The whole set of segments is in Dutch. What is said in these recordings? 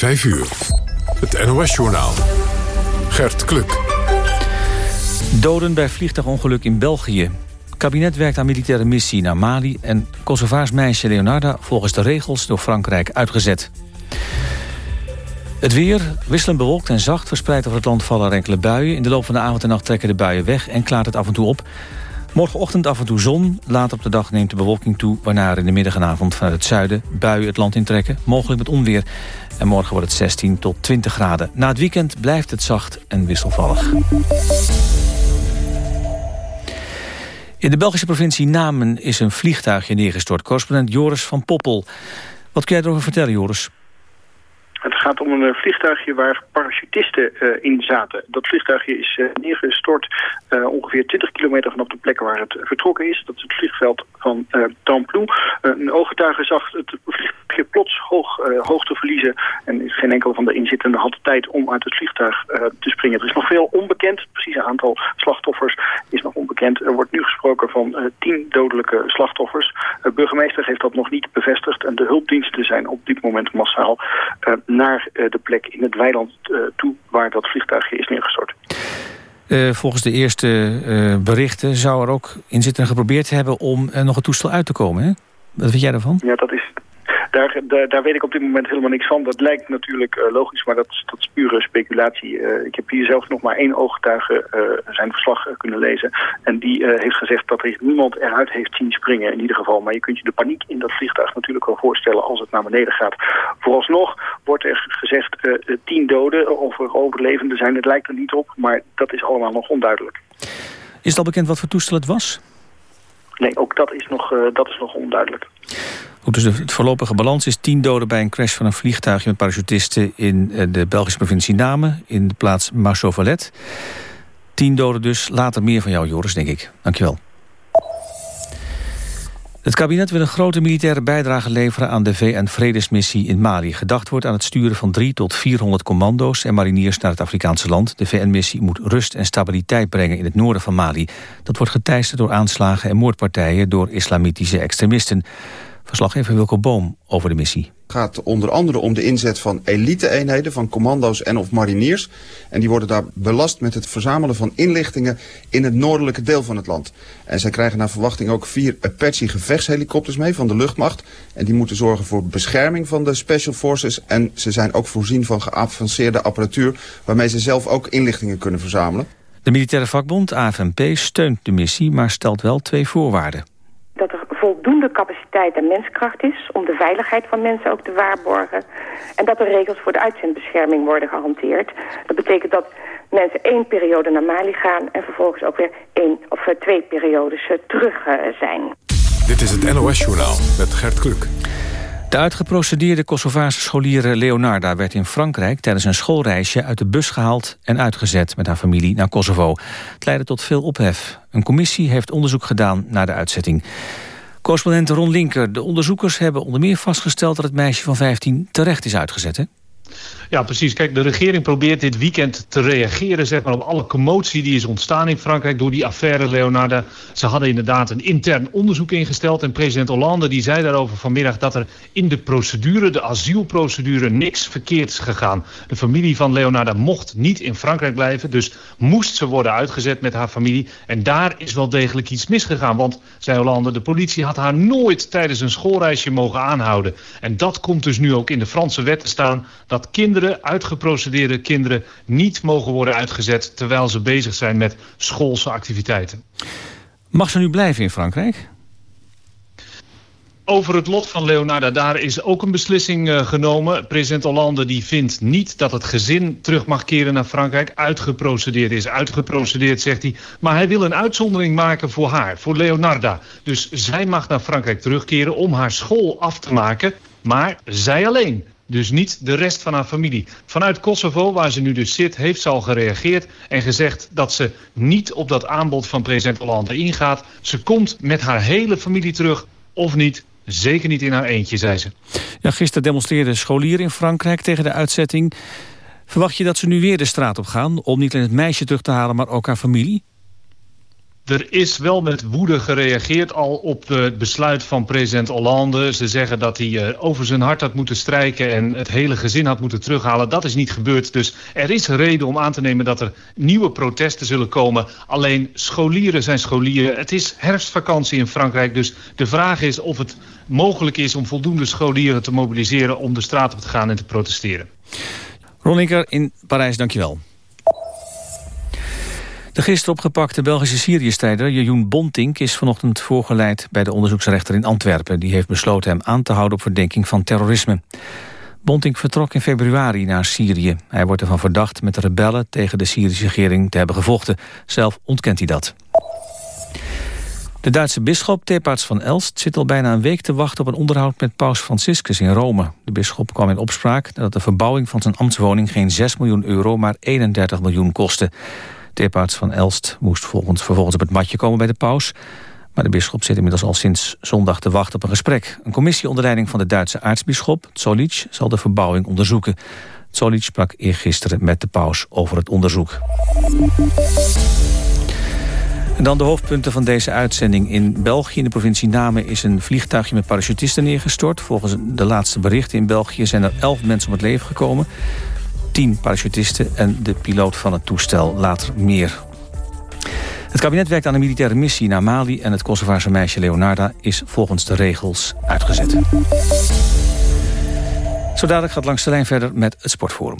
5 uur. Het NOS-journaal. Gert Kluk. Doden bij vliegtuigongeluk in België. Kabinet werkt aan militaire missie naar Mali... en Kosovaars meisje Leonarda volgens de regels door Frankrijk uitgezet. Het weer, wisselend bewolkt en zacht, verspreid over het land vallen enkele buien. In de loop van de avond en nacht trekken de buien weg en klaart het af en toe op. Morgenochtend af en toe zon, later op de dag neemt de bewolking toe... waarna er in de middag en avond vanuit het zuiden buien het land intrekken. Mogelijk met onweer. En morgen wordt het 16 tot 20 graden. Na het weekend blijft het zacht en wisselvallig. In de Belgische provincie Namen is een vliegtuigje neergestort. Correspondent Joris van Poppel. Wat kun jij erover vertellen, Joris? Het gaat om een eh, vliegtuigje waar parachutisten uh, in zaten. Dat vliegtuigje is uh, neergestort uh, ongeveer 20 kilometer vanaf de plek waar het vertrokken is. Dat is het vliegveld van Tamplou. een ooggetuige zag het vliegtuigje plots hoog, hoogte verliezen. En geen enkel van de inzittenden had tijd om uit het vliegtuig te springen. Er is nog veel onbekend. Het precieze aantal slachtoffers is nog onbekend. Er wordt nu gesproken van 10 dodelijke slachtoffers. De burgemeester heeft dat nog niet bevestigd. En de hulpdiensten zijn op dit moment massaal naar eh, de plek in het weiland eh, toe waar dat vliegtuigje is neergestort. Uh, volgens de eerste uh, berichten zou er ook inzittenden geprobeerd hebben om uh, nog het toestel uit te komen. Hè? Wat vind jij daarvan? Ja, dat is, daar, daar, daar, weet ik op dit moment helemaal niks van. Dat lijkt natuurlijk uh, logisch, maar dat, dat is pure speculatie. Uh, ik heb hier zelf nog maar één ooggetuige uh, zijn verslag kunnen lezen. En die heeft gezegd dat er niemand eruit heeft zien springen in ieder geval. Maar je kunt je de paniek in dat vliegtuig natuurlijk wel voorstellen als het naar beneden gaat. Vooralsnog wordt er gezegd tien doden of er overlevenden zijn. Het lijkt er niet op, maar dat is allemaal nog onduidelijk. Is het al bekend wat voor toestel het was? Nee, ook dat is nog, dat is nog onduidelijk. Goed, dus de voorlopige balans is 10 doden bij een crash van een vliegtuigje met parachutisten in eh, de Belgische provincie Namen, in de plaats Marceau-Valet. 10 doden dus. Later meer van jou, Joris, denk ik. Dankjewel. Het kabinet wil een grote militaire bijdrage leveren aan de VN-vredesmissie in Mali. Gedacht wordt aan het sturen van 3 tot 400 commando's en mariniers naar het Afrikaanse land. De VN-missie moet rust en stabiliteit brengen in het noorden van Mali. Dat wordt geteisterd door aanslagen en moordpartijen door islamitische extremisten. Verslaggever Wilco Boom over de missie. Het gaat onder andere om de inzet van elite-eenheden, van commando's en of mariniers. En die worden daar belast met het verzamelen van inlichtingen in het noordelijke deel van het land. En zij krijgen naar verwachting ook vier Apache gevechtshelikopters mee van de luchtmacht. En die moeten zorgen voor bescherming van de Special Forces. En ze zijn ook voorzien van geavanceerde apparatuur waarmee ze zelf ook inlichtingen kunnen verzamelen. De militaire vakbond AFNP steunt de missie, maar stelt wel twee voorwaarden voldoende capaciteit en menskracht is... om de veiligheid van mensen ook te waarborgen. En dat er regels voor de uitzendbescherming worden gehanteerd. Dat betekent dat mensen één periode naar Mali gaan... en vervolgens ook weer één of eh, twee periodes eh, terug eh, zijn. Dit is het NOS-journaal met Gert Kluk. De uitgeprocedeerde Kosovaarse scholier Leonarda werd in Frankrijk tijdens een schoolreisje uit de bus gehaald en uitgezet met haar familie naar Kosovo. Het leidde tot veel ophef. Een commissie heeft onderzoek gedaan naar de uitzetting. Correspondent Ron Linker, de onderzoekers hebben onder meer vastgesteld dat het meisje van 15 terecht is uitgezet. Hè? Ja, precies. Kijk, de regering probeert dit weekend te reageren zeg maar, op alle commotie die is ontstaan in Frankrijk door die affaire Leonarda. Ze hadden inderdaad een intern onderzoek ingesteld en president Hollande die zei daarover vanmiddag dat er in de procedure, de asielprocedure, niks verkeerd is gegaan. De familie van Leonarda mocht niet in Frankrijk blijven, dus moest ze worden uitgezet met haar familie. En daar is wel degelijk iets misgegaan, want, zei Hollande, de politie had haar nooit tijdens een schoolreisje mogen aanhouden. En dat komt dus nu ook in de Franse wet te staan, dat kinderen uitgeprocedeerde kinderen, niet mogen worden uitgezet... terwijl ze bezig zijn met schoolse activiteiten. Mag ze nu blijven in Frankrijk? Over het lot van Leonarda, daar is ook een beslissing uh, genomen. President Hollande die vindt niet dat het gezin terug mag keren naar Frankrijk. Uitgeprocedeerd is, uitgeprocedeerd zegt hij. Maar hij wil een uitzondering maken voor haar, voor Leonarda. Dus zij mag naar Frankrijk terugkeren om haar school af te maken. Maar zij alleen. Dus niet de rest van haar familie. Vanuit Kosovo, waar ze nu dus zit, heeft ze al gereageerd... en gezegd dat ze niet op dat aanbod van president Hollande ingaat. Ze komt met haar hele familie terug, of niet... Zeker niet in haar eentje, zei ze. Ja, gisteren demonstreerden scholieren in Frankrijk tegen de uitzetting. Verwacht je dat ze nu weer de straat op gaan... om niet alleen het meisje terug te halen, maar ook haar familie? Er is wel met woede gereageerd al op het besluit van president Hollande. Ze zeggen dat hij uh, over zijn hart had moeten strijken en het hele gezin had moeten terughalen. Dat is niet gebeurd. Dus er is reden om aan te nemen dat er nieuwe protesten zullen komen. Alleen scholieren zijn scholieren. Het is herfstvakantie in Frankrijk. Dus de vraag is of het mogelijk is om voldoende scholieren te mobiliseren... om de straat op te gaan en te protesteren. Ron in Parijs, dankjewel. De gisteren opgepakte Belgische Syrië-strijder Jeroen Bontink is vanochtend voorgeleid bij de onderzoeksrechter in Antwerpen. Die heeft besloten hem aan te houden op verdenking van terrorisme. Bontink vertrok in februari naar Syrië. Hij wordt ervan verdacht met de rebellen tegen de Syrische regering te hebben gevochten. Zelf ontkent hij dat. De Duitse bisschop Tepaerts van Elst zit al bijna een week te wachten op een onderhoud met paus Franciscus in Rome. De bisschop kwam in opspraak dat de verbouwing van zijn ambtswoning geen 6 miljoen euro, maar 31 miljoen kostte. Tepaerts van Elst moest volgens, vervolgens op het matje komen bij de paus. Maar de bisschop zit inmiddels al sinds zondag te wachten op een gesprek. Een commissie onder leiding van de Duitse aartsbisschop, Zolich, zal de verbouwing onderzoeken. Zolich sprak eergisteren met de paus over het onderzoek. En dan de hoofdpunten van deze uitzending. In België, in de provincie Namen, is een vliegtuigje met parachutisten neergestort. Volgens de laatste berichten in België zijn er elf mensen om het leven gekomen. Tien parachutisten en de piloot van het toestel later meer. Het kabinet werkt aan een militaire missie naar Mali... en het Kosovaarse meisje Leonarda is volgens de regels uitgezet. Zo dadelijk gaat langs de lijn verder met het Sportforum.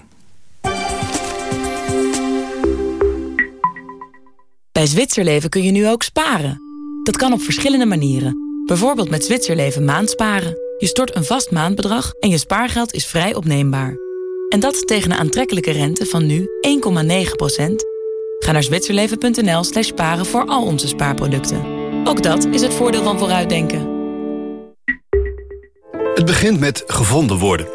Bij Zwitserleven kun je nu ook sparen. Dat kan op verschillende manieren. Bijvoorbeeld met Zwitserleven maandsparen. Je stort een vast maandbedrag en je spaargeld is vrij opneembaar. En dat tegen een aantrekkelijke rente van nu 1,9%. Ga naar zwitserleven.nl slash sparen voor al onze spaarproducten. Ook dat is het voordeel van vooruitdenken. Het begint met gevonden worden.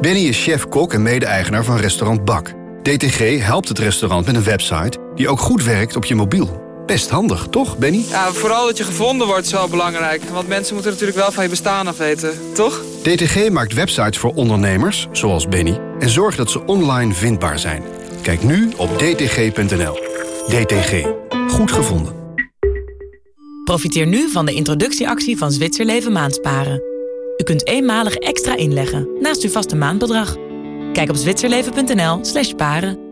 Benny is chef-kok en mede-eigenaar van restaurant Bak. DTG helpt het restaurant met een website die ook goed werkt op je mobiel. Best handig, toch, Benny? Ja, vooral dat je gevonden wordt is wel belangrijk. Want mensen moeten natuurlijk wel van je bestaan af weten, toch? DTG maakt websites voor ondernemers, zoals Benny... en zorgt dat ze online vindbaar zijn. Kijk nu op dtg.nl. DTG. Goed gevonden. Profiteer nu van de introductieactie van Zwitserleven Maandsparen. U kunt eenmalig extra inleggen naast uw vaste maandbedrag. Kijk op zwitserleven.nl slash paren.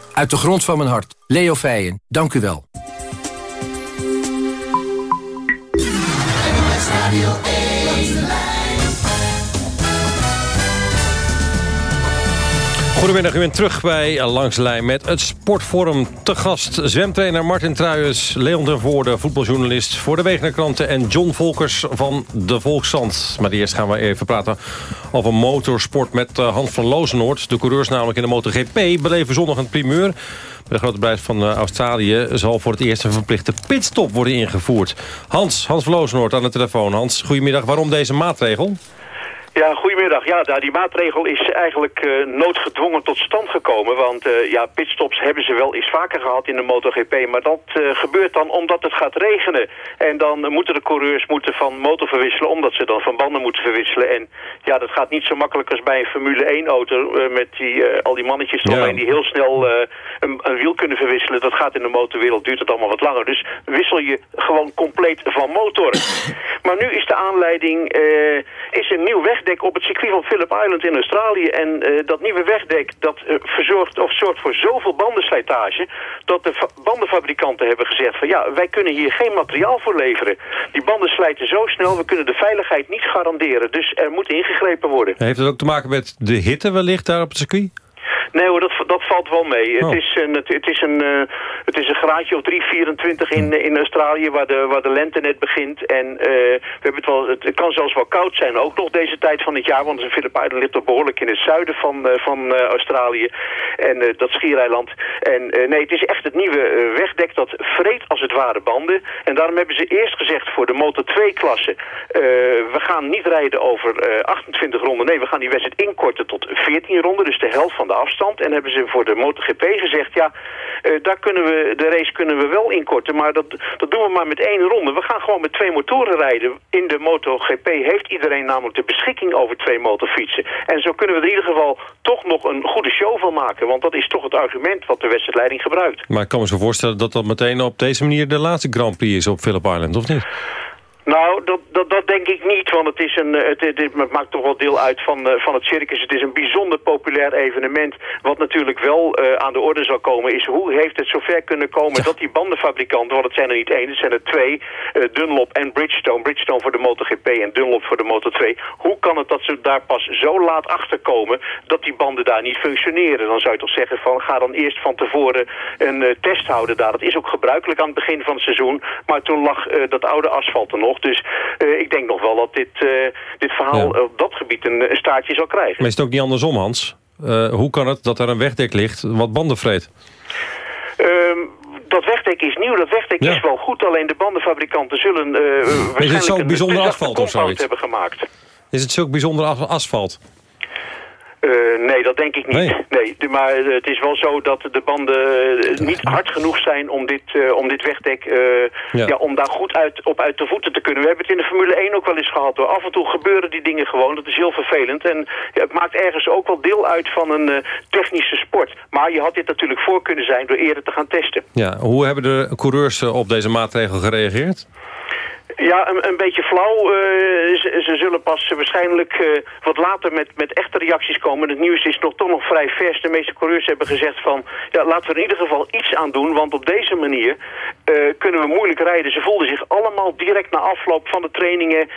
Uit de grond van mijn hart. Leo Feijen, dank u wel. Goedemiddag, u bent terug bij Langslijn met het Sportforum. Te gast zwemtrainer Martin Truijens, Leon ten Voorde, voetbaljournalist voor de Wegenerkranten... en John Volkers van de Volksstand. Maar eerst gaan we even praten over motorsport met eh, Hans van Lozenoord. De coureurs namelijk in de MotoGP beleven zondag een primeur. Bij de grote prijs van eh, Australië zal voor het eerst een verplichte pitstop worden ingevoerd. Hans, Hans van Lozenoord aan de telefoon. Hans, goedemiddag. Waarom deze maatregel? Ja, goedemiddag. Ja, die maatregel is eigenlijk uh, noodgedwongen tot stand gekomen. Want uh, ja, pitstops hebben ze wel eens vaker gehad in de MotoGP. Maar dat uh, gebeurt dan omdat het gaat regenen. En dan moeten de coureurs moeten van motor verwisselen... omdat ze dan van banden moeten verwisselen. En ja, dat gaat niet zo makkelijk als bij een Formule 1-auto... met die, al die mannetjes eromheen die heel snel een, een, wiel kunnen verwisselen. Dat gaat in de motorwereld, duurt het allemaal wat langer. Dus wissel je gewoon compleet van motor. maar nu is de aanleiding... is een nieuw weg op het circuit van Phillip Island in Australië. En dat nieuwe wegdek dat verzorgt of zorgt voor zoveel bandenslijtage... dat de bandenfabrikanten hebben gezegd van ja, wij kunnen hier geen materiaal voor leveren. Die banden slijten zo snel, we kunnen de veiligheid niet garanderen. Dus er moet ingegrepen worden. Heeft het ook te maken met de hitte wellicht daar op het circuit? Nee hoor, dat, dat valt wel mee. Het, Oh. is een, het, het is een, eh, het is een graadje of 3, 24 in, in Australië waar de, waar de lente net begint. En eh, we hebben het, wel, het kan zelfs wel koud zijn, ook nog deze tijd van het jaar. Want Phillip Island ligt toch behoorlijk in het zuiden van, eh, van Australië. En dat schiereiland. En nee, het is echt het nieuwe wegdek dat vreet als het ware banden. En daarom hebben ze eerst gezegd voor de Motor 2-klasse... we gaan niet rijden over eh, 28 ronden. Nee, we gaan die wedstrijd inkorten tot 14 ronden. Dus de helft van de afstand. En hebben ze voor de MotoGP gezegd... ja, eh, daar kunnen we, de race kunnen we wel inkorten. Maar dat, dat doen we maar met één ronde. We gaan gewoon met twee motoren rijden. In de MotoGP heeft iedereen namelijk de beschikking over twee motorfietsen. En zo kunnen we er in ieder geval toch nog een goede show van maken. Want dat is toch het argument wat de wedstrijdleiding gebruikt. Maar ik kan me zo voorstellen dat dat meteen op deze manier de laatste Grand Prix is op Phillip Island, of niet? Nou, dat, dat, dat denk ik niet, want het, is een, eh, het, het, maakt toch wel deel uit van, eh, van het circus. Het is een bijzonder populair evenement. Wat natuurlijk wel eh, aan de orde zal komen is hoe heeft het zover kunnen komen dat die bandenfabrikanten, want het zijn er niet één, het zijn er twee, Dunlop en Bridgestone. Bridgestone voor de MotoGP en Dunlop voor de Moto2. Hoe kan het dat ze daar pas zo laat achter komen dat die banden daar niet functioneren? Dan zou je toch zeggen van ga dan eerst van tevoren een test houden daar. Dat is ook gebruikelijk aan het begin van het seizoen, maar toen lag dat oude asfalt er nog. Dus eh, ik denk nog wel dat dit, eh, dit verhaal op dat gebied een, een staartje zal krijgen. Maar is het ook niet andersom, Hans? Eh, hoe kan het dat er een wegdek ligt wat banden vreet? Ehm, dat wegdek is nieuw, dat wegdek Ja. is wel goed. Alleen de bandenfabrikanten zullen eh waarschijnlijk zo'n een bijzonder te zachte asfalt of zoiets? hebben gemaakt. Is het zulk bijzonder as- asfalt? Eh, nee, dat denk ik niet. Nee. de- maar eh, het is wel zo dat de banden eh, niet hard genoeg zijn om dit, eh, om dit wegdek, Ja. ja. om daar goed uit, op uit de voeten te kunnen. We hebben het in de Formule 1 ook wel eens gehad. Hoor. Af en toe gebeuren die dingen gewoon. Dat is heel vervelend. En ja, het maakt ergens ook wel deel uit van een technische sport. Maar je had dit natuurlijk voor kunnen zijn door eerder te gaan testen. Ja, hoe hebben de coureurs op deze maatregel gereageerd? Ja, een, een beetje flauw. Eh, ze, zullen pas waarschijnlijk eh, wat later met, met echte reacties komen. Het nieuws is nog toch nog vrij vers. De meeste coureurs hebben gezegd van... ja, laten we er in ieder geval iets aan doen. Want op deze manier eh, kunnen we moeilijk rijden. Ze voelden zich allemaal direct na afloop van de trainingen...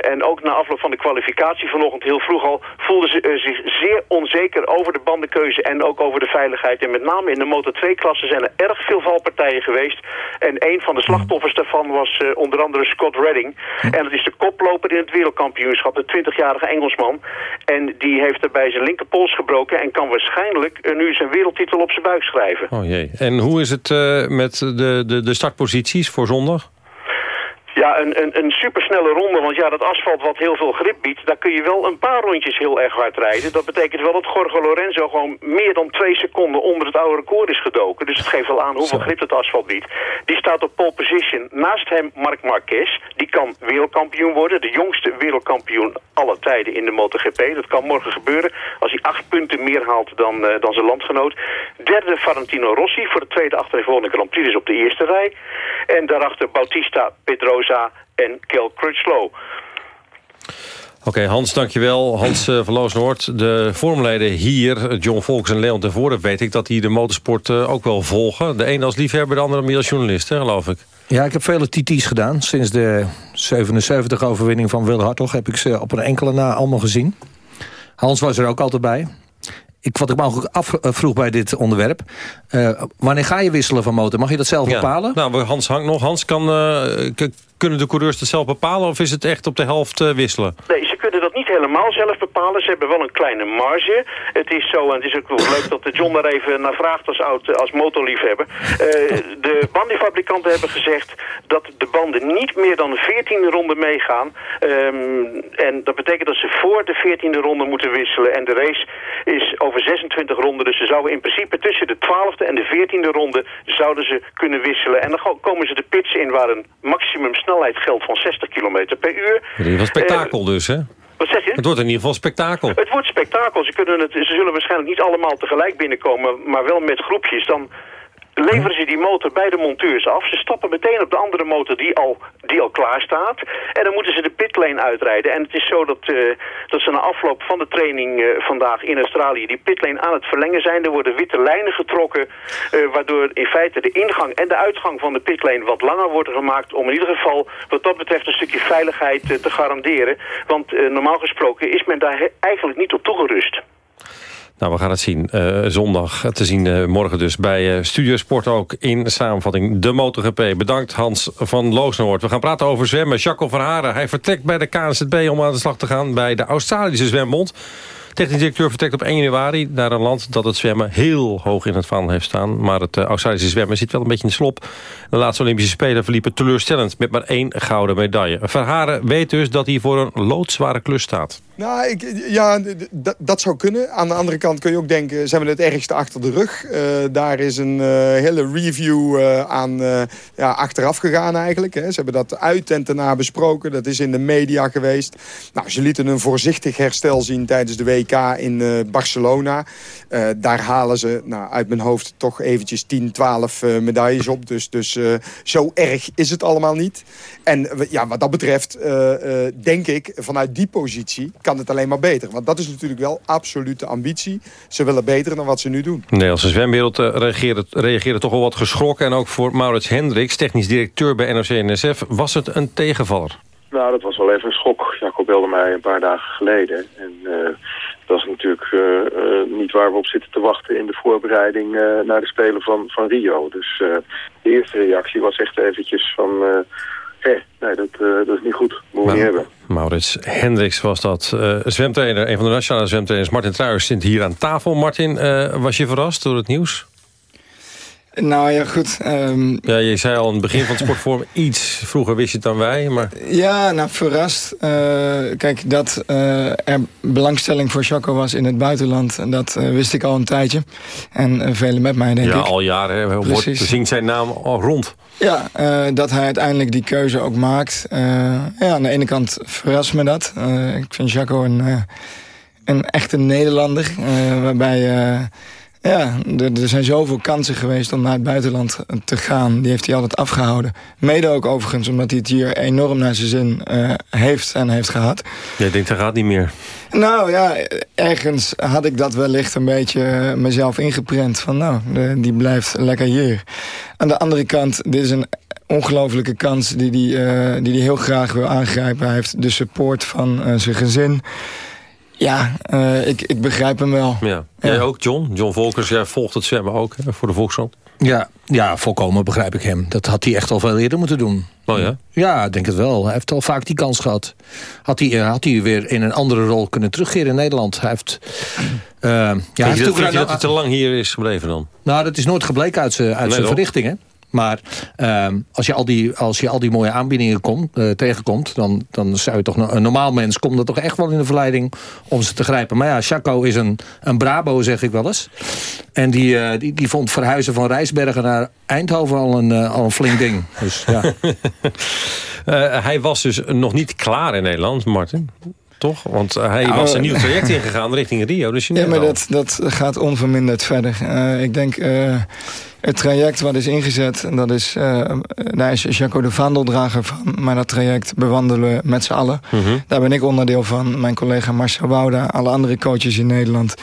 en ook na afloop van de kwalificatie vanochtend heel vroeg al... voelden ze zich zeer onzeker over de bandenkeuze en ook over de veiligheid. En met name in de Moto2-klasse zijn er erg veel valpartijen geweest. En een van de slachtoffers daarvan was onder andere Redding. En dat is de koploper in het wereldkampioenschap, de 20-jarige Engelsman. En die heeft daarbij zijn linkerpols gebroken en kan waarschijnlijk nu zijn wereldtitel op zijn buik schrijven. Oh jee. En hoe is het eh, met de, de, de startposities voor zondag? Ja, een, een, een supersnelle ronde, want ja, dat asfalt wat heel veel grip biedt, daar kun je wel een paar rondjes heel erg hard rijden. Dat betekent wel dat Jorge Lorenzo gewoon meer dan twee seconden onder het oude record is gedoken. Dus het geeft wel aan hoeveel grip het asfalt biedt. Die staat op pole position. Naast hem Marc Marquez, die kan wereldkampioen worden. De jongste wereldkampioen aller tijden in de MotoGP. Dat kan morgen gebeuren als hij acht punten meer haalt dan, eh, dan zijn landgenoot. Derde Valentino Rossi voor de tweede achtervolgende Grand Prix, dus op de eerste rij. En daarachter Bautista, Pedrosa en Kel Crutchlow. Oké, Hans, dankjewel. Hans uh, van Loosnoord. De vormleden hier, John Volks en Leon ten Voorde... weet ik dat die de motorsport uh, ook wel volgen. De een als liefhebber, de andere meer als journalist, hè, geloof ik. Ja, ik heb vele TT's gedaan. Sinds de 77-overwinning van Wil Hartog... heb ik ze op een enkele na allemaal gezien. Hans was er ook altijd bij. Ik, wat ik me ook afvroeg bij dit onderwerp. Uh, wanneer ga je wisselen van motor? Mag je dat zelf ja. bepalen? Nou, Hans hangt nog. Hans, kan, uh, kunnen de coureurs dat zelf bepalen? Of is het echt op de helft uh, wisselen? Nee, ze kunnen dat niet helemaal zelf bepalen. Ze hebben wel een kleine marge. Het is zo, en het is ook wel leuk dat de John daar even naar vraagt als, oud, als motorliefhebber. de bandenfabrikanten hebben gezegd dat de banden niet meer dan de 14e ronde meegaan. Um, en dat betekent dat ze voor de 14e ronde moeten wisselen. En de race is over 26 ronden. Dus ze zouden in principe tussen de 12e en de 14e ronde zouden ze kunnen wisselen. En dan komen ze de pits in waar een maximum snelheid geldt van 60 km per uur. In ieder geval spektakel uh, dus, hè? Wat zeg je? Het wordt in ieder geval spektakel. Het wordt spektakel. Ze, kunnen het, ze zullen waarschijnlijk niet allemaal tegelijk binnenkomen, maar wel met groepjes. Dan leveren ze die motor bij de monteurs af. Ze stappen meteen op de andere motor die al, die al klaar staat. En dan moeten ze de pitlane uitrijden. En het is zo dat, uh, dat ze na afloop van de training uh, vandaag in Australië die pitlane aan het verlengen zijn. Er worden witte lijnen getrokken, uh, waardoor in feite de ingang en de uitgang van de pitlane wat langer worden gemaakt. Om in ieder geval wat dat betreft een stukje veiligheid te garanderen. Want normaal gesproken is men daar eigenlijk niet op toegerust. Nou, we gaan het zien. Uh, zondag te zien uh, morgen dus bij uh, Studio Sport ook in samenvatting de MotoGP. Bedankt Hans van Loosnoord. We gaan praten over zwemmen. Jacques Verharen, hij vertrekt bij de KNZB om aan de slag te gaan bij de Australische Zwembond. Technisch directeur vertrekt op 1 januari naar een land dat het zwemmen heel hoog in het vaandel heeft staan. Maar het Australische zwemmen zit wel een beetje in de slop. De laatste Olympische Spelen verliepen teleurstellend met maar één gouden medaille. Verharen weet dus dat hij voor een loodzware klus staat. Nou, ik, ja, dat zou kunnen. Aan de andere kant kun je ook denken, ze hebben het ergste achter de rug. Uh, daar is een uh, hele review uh, aan ja, achteraf gegaan eigenlijk. Hè. Ze hebben dat uit en ten na besproken. Dat is in de media geweest. Nou, ze lieten een voorzichtig herstel zien tijdens de WK in Barcelona. daar halen ze nou, uit mijn hoofd toch eventjes 10, 12 medailles op. Dus, dus zo erg is het allemaal niet. En ja, wat dat betreft denk ik vanuit die positie kan het alleen maar beter. Want dat is natuurlijk wel absolute ambitie. Ze willen beter dan wat ze nu doen. De Nederlandse zwemwereld uh, reageerde, reageerde toch wel wat geschrokken. En ook voor Maurits Hendricks, technisch directeur bij NOC-NSF... was het een tegenvaller. Nou, dat was wel even een schok. Jacob belde mij een paar dagen geleden. En uh, dat is natuurlijk uh, uh, niet waar we op zitten te wachten in de voorbereiding naar de Spelen van, van Rio. Dus de eerste reactie was echt eventjes van eh, nee, dat, uh, dat is niet goed. Moeten we niet hebben. Maurits Hendricks was dat. Uh, zwemtrainer, een van de nationale zwemtrainers, Martin Truijers, zit hier aan tafel. Martin, uh, was je verrast door het nieuws? Nou ja, goed. Um, ja, je zei al in het begin van het sportvorm iets vroeger wist je het dan wij. Maar... Ja, nou verrast. Uh, kijk, dat uh, er belangstelling voor Chaco was in het buitenland... dat uh, wist ik al een tijdje. En velen met mij, denk ja, ik. Ja, al jaren. Hè. Wordt, zingt zijn naam al rond. Ja, dat hij uiteindelijk die keuze ook maakt. ja, aan de ene kant verrast me dat. ik vind Chaco een, een echte Nederlander. waarbij ja, er, er, zijn zoveel kansen geweest om naar het buitenland te gaan. Die heeft hij altijd afgehouden. Mede ook overigens omdat hij het hier enorm naar zijn zin uh, heeft en heeft gehad. Jij denkt, dat gaat niet meer. Nou ja, ergens had ik dat wellicht een beetje mezelf ingeprent. Van nou, de, die blijft lekker hier. Aan de andere kant, dit is een ongelofelijke kans die hij die, uh, die die heel graag wil aangrijpen. Hij heeft de support van uh, zijn gezin. Ja, uh, ik, ik begrijp hem wel. Ja. Jij ook, John? John Volkers, jij volgt het zwemmen ook hè, voor de Volkskrant. Ja, ja, volkomen begrijp ik hem. Dat had hij echt al veel eerder moeten doen. Oh ja? Ja, ik denk het wel. Hij heeft al vaak die kans gehad. Had hij, had hij weer in een andere rol kunnen terugkeren in Nederland. Hij heeft... Uh, ja, hij heeft dat, dat hij te lang hier is gebleven dan? Nou, dat is nooit gebleken uit zijn, uit zijn verrichtingen. Maar uh, als, je al die, als je al die mooie aanbiedingen komt, uh, tegenkomt... Dan, dan zou je toch een normaal mens komt er toch echt wel in de verleiding om ze te grijpen. Maar ja, Chaco is een, een Brabo, zeg ik wel eens. En die, uh, die, die vond verhuizen van Rijsbergen naar Eindhoven al een, uh, al een flink ding. Dus, ja. hij was dus nog niet klaar in Nederland, Martin toch? Want hij nou, was een nieuw traject ingegaan richting Rio. Dus ja, maar dat, dat gaat onverminderd verder. Uh, ik denk, uh, het traject wat is ingezet, dat is, uh, daar is Jaco de vaandeldrager van. Maar dat traject bewandelen we met z'n allen. Mm -hmm. Daar ben ik onderdeel van. Mijn collega Marcel Wouda, alle andere coaches in Nederland.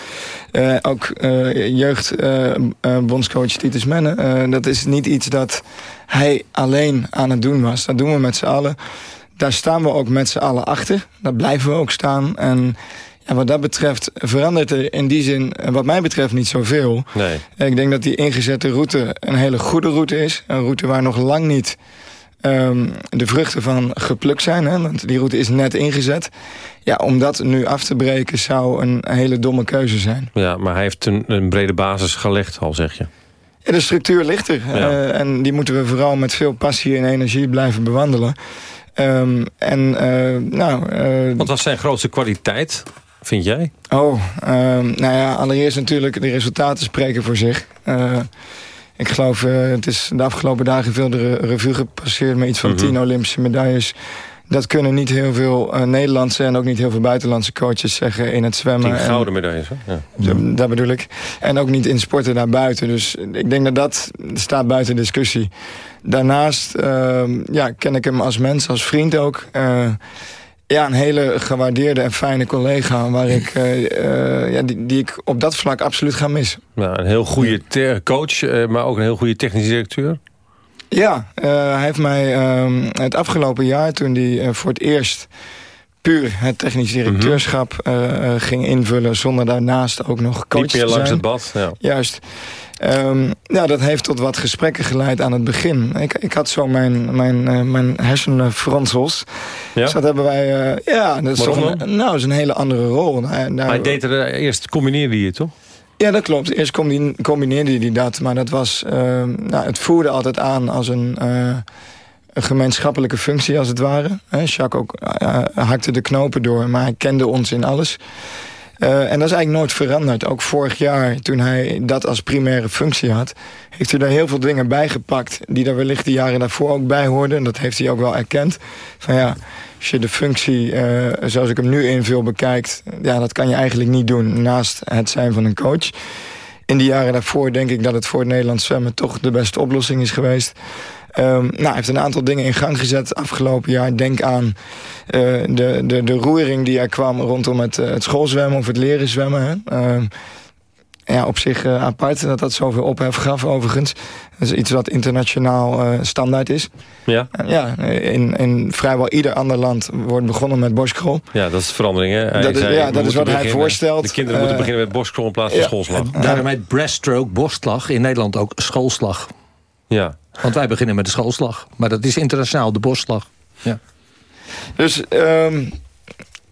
ook jeugdbondscoach Titus Menne. dat is niet iets dat hij alleen aan het doen was. Dat doen we met z'n allen daar staan we ook met z'n allen achter. Daar blijven we ook staan. En ja, wat dat betreft verandert er in die zin, wat mij betreft, niet zoveel. Nee. Ik denk dat die ingezette route een hele goede route is. Een route waar nog lang niet um, de vruchten van geplukt zijn. Hè? Want die route is net ingezet. Ja, om dat nu af te breken zou een hele domme keuze zijn. Ja, maar hij heeft een, een brede basis gelegd al, zeg je. Ja, de structuur ligt er. Ja. Uh, en die moeten we vooral met veel passie en energie blijven bewandelen. Um, en, uh, nou, uh, Wat was zijn grootste kwaliteit, vind jij? Oh, um, nou ja, allereerst natuurlijk de resultaten spreken voor zich. Uh, ik geloof, het is de afgelopen dagen veel de re revue gepasseerd... met iets van -hmm. tien Olympische medailles. dat kunnen niet heel veel uh, Nederlandse en ook niet heel veel buitenlandse coaches zeggen in het zwemmen. Tien gouden medailles, hè? Ja. Dat bedoel ik. En ook niet in sporten daarbuiten. Dus ik denk dat dat staat buiten discussie. Daarnaast uh, ja, ken ik hem als mens, als vriend ook. Uh, ja, een hele gewaardeerde en fijne collega... Waar ik, uh, ja, die, die, ik op dat vlak absoluut ga missen. Nou, een heel goede coach, maar ook een heel goede technische directeur. Ja, hij heeft mij uh, het afgelopen jaar, toen hij voor het eerst puur het technisch directeurschap mm -hmm. ging invullen... zonder daarnaast ook nog coach Niet meer langs het bad. Ja. Juist. Um, ja, dat heeft tot wat gesprekken geleid aan het begin. Ik, ik had zo mijn, mijn, mijn hersenfransels. Ja? Dus dat hebben wij... ja, dat is, een, nou, is een hele andere rol. Daar, maar hij deed er eerst combineerde je toch? Ja, dat klopt. Eerst combineerde hij dat, maar dat was, uh, nou, het voerde altijd aan als een, uh, een gemeenschappelijke functie als het ware. He, Jacques ook uh, hakte de knopen door, maar hij kende ons in alles. En dat is eigenlijk nooit veranderd. Ook vorig jaar, toen hij dat als primaire functie had... heeft hij daar heel veel dingen bij gepakt... die daar wellicht de jaren daarvoor ook bij hoorden. En dat heeft hij ook wel erkend. Van ja, als je de functie uh, zoals ik hem nu invul bekijkt... ja, dat kan je eigenlijk niet doen naast het zijn van een coach. In die jaren daarvoor denk ik dat het voor het Nederlands zwemmen... toch de beste oplossing is geweest. Um, nou, hij heeft een aantal dingen in gang gezet afgelopen jaar. Denk aan uh, de, de, de roering die er kwam rondom het, uh, het schoolzwemmen of het leren zwemmen. Hè. Uh, ja, op zich uh, apart dat dat zoveel ophef gaf overigens. Dat is iets wat internationaal uh, standaard is. Ja? Uh, ja, in, in vrijwel ieder ander land wordt begonnen met borstkrol. Ja, dat is de verandering, hè? dat is, zei, ja, dat is wat hij voorstelt. De kinderen moeten beginnen met borstkrol in plaats van ja, schoolslag. Daarom heet breaststroke, borstslag, in Nederland ook schoolslag. Ja. Want wij beginnen met de schoolslag. Maar dat is internationaal, de borstslag. Ja. Dus... Um,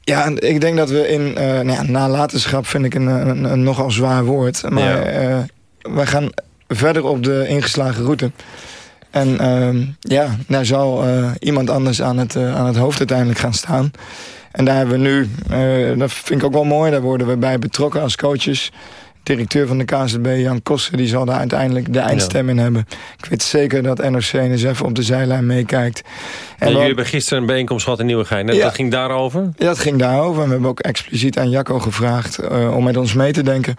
ja, ik denk dat we in uh, nou ja, nalatenschap vind ik een, een, een, nogal zwaar woord. Maar ja. uh, we gaan verder op de ingeslagen route. En uh, ja, daar zal uh, iemand anders aan het, aan het hoofd uiteindelijk gaan staan. En daar hebben we nu, dat vind ik ook wel mooi, daar worden we bij betrokken als coaches directeur van de KZB, Jan Kossen, die zal daar uiteindelijk de eindstem in hebben. Ik weet zeker dat NOC-NSF op de zijlijn meekijkt. En jullie hebben gisteren een bijeenkomst gehad in Nieuwegein. Ja. Dat ging daarover? Ja, dat ging daarover. En we hebben ook expliciet aan Jacco gevraagd uh, om met ons mee te denken.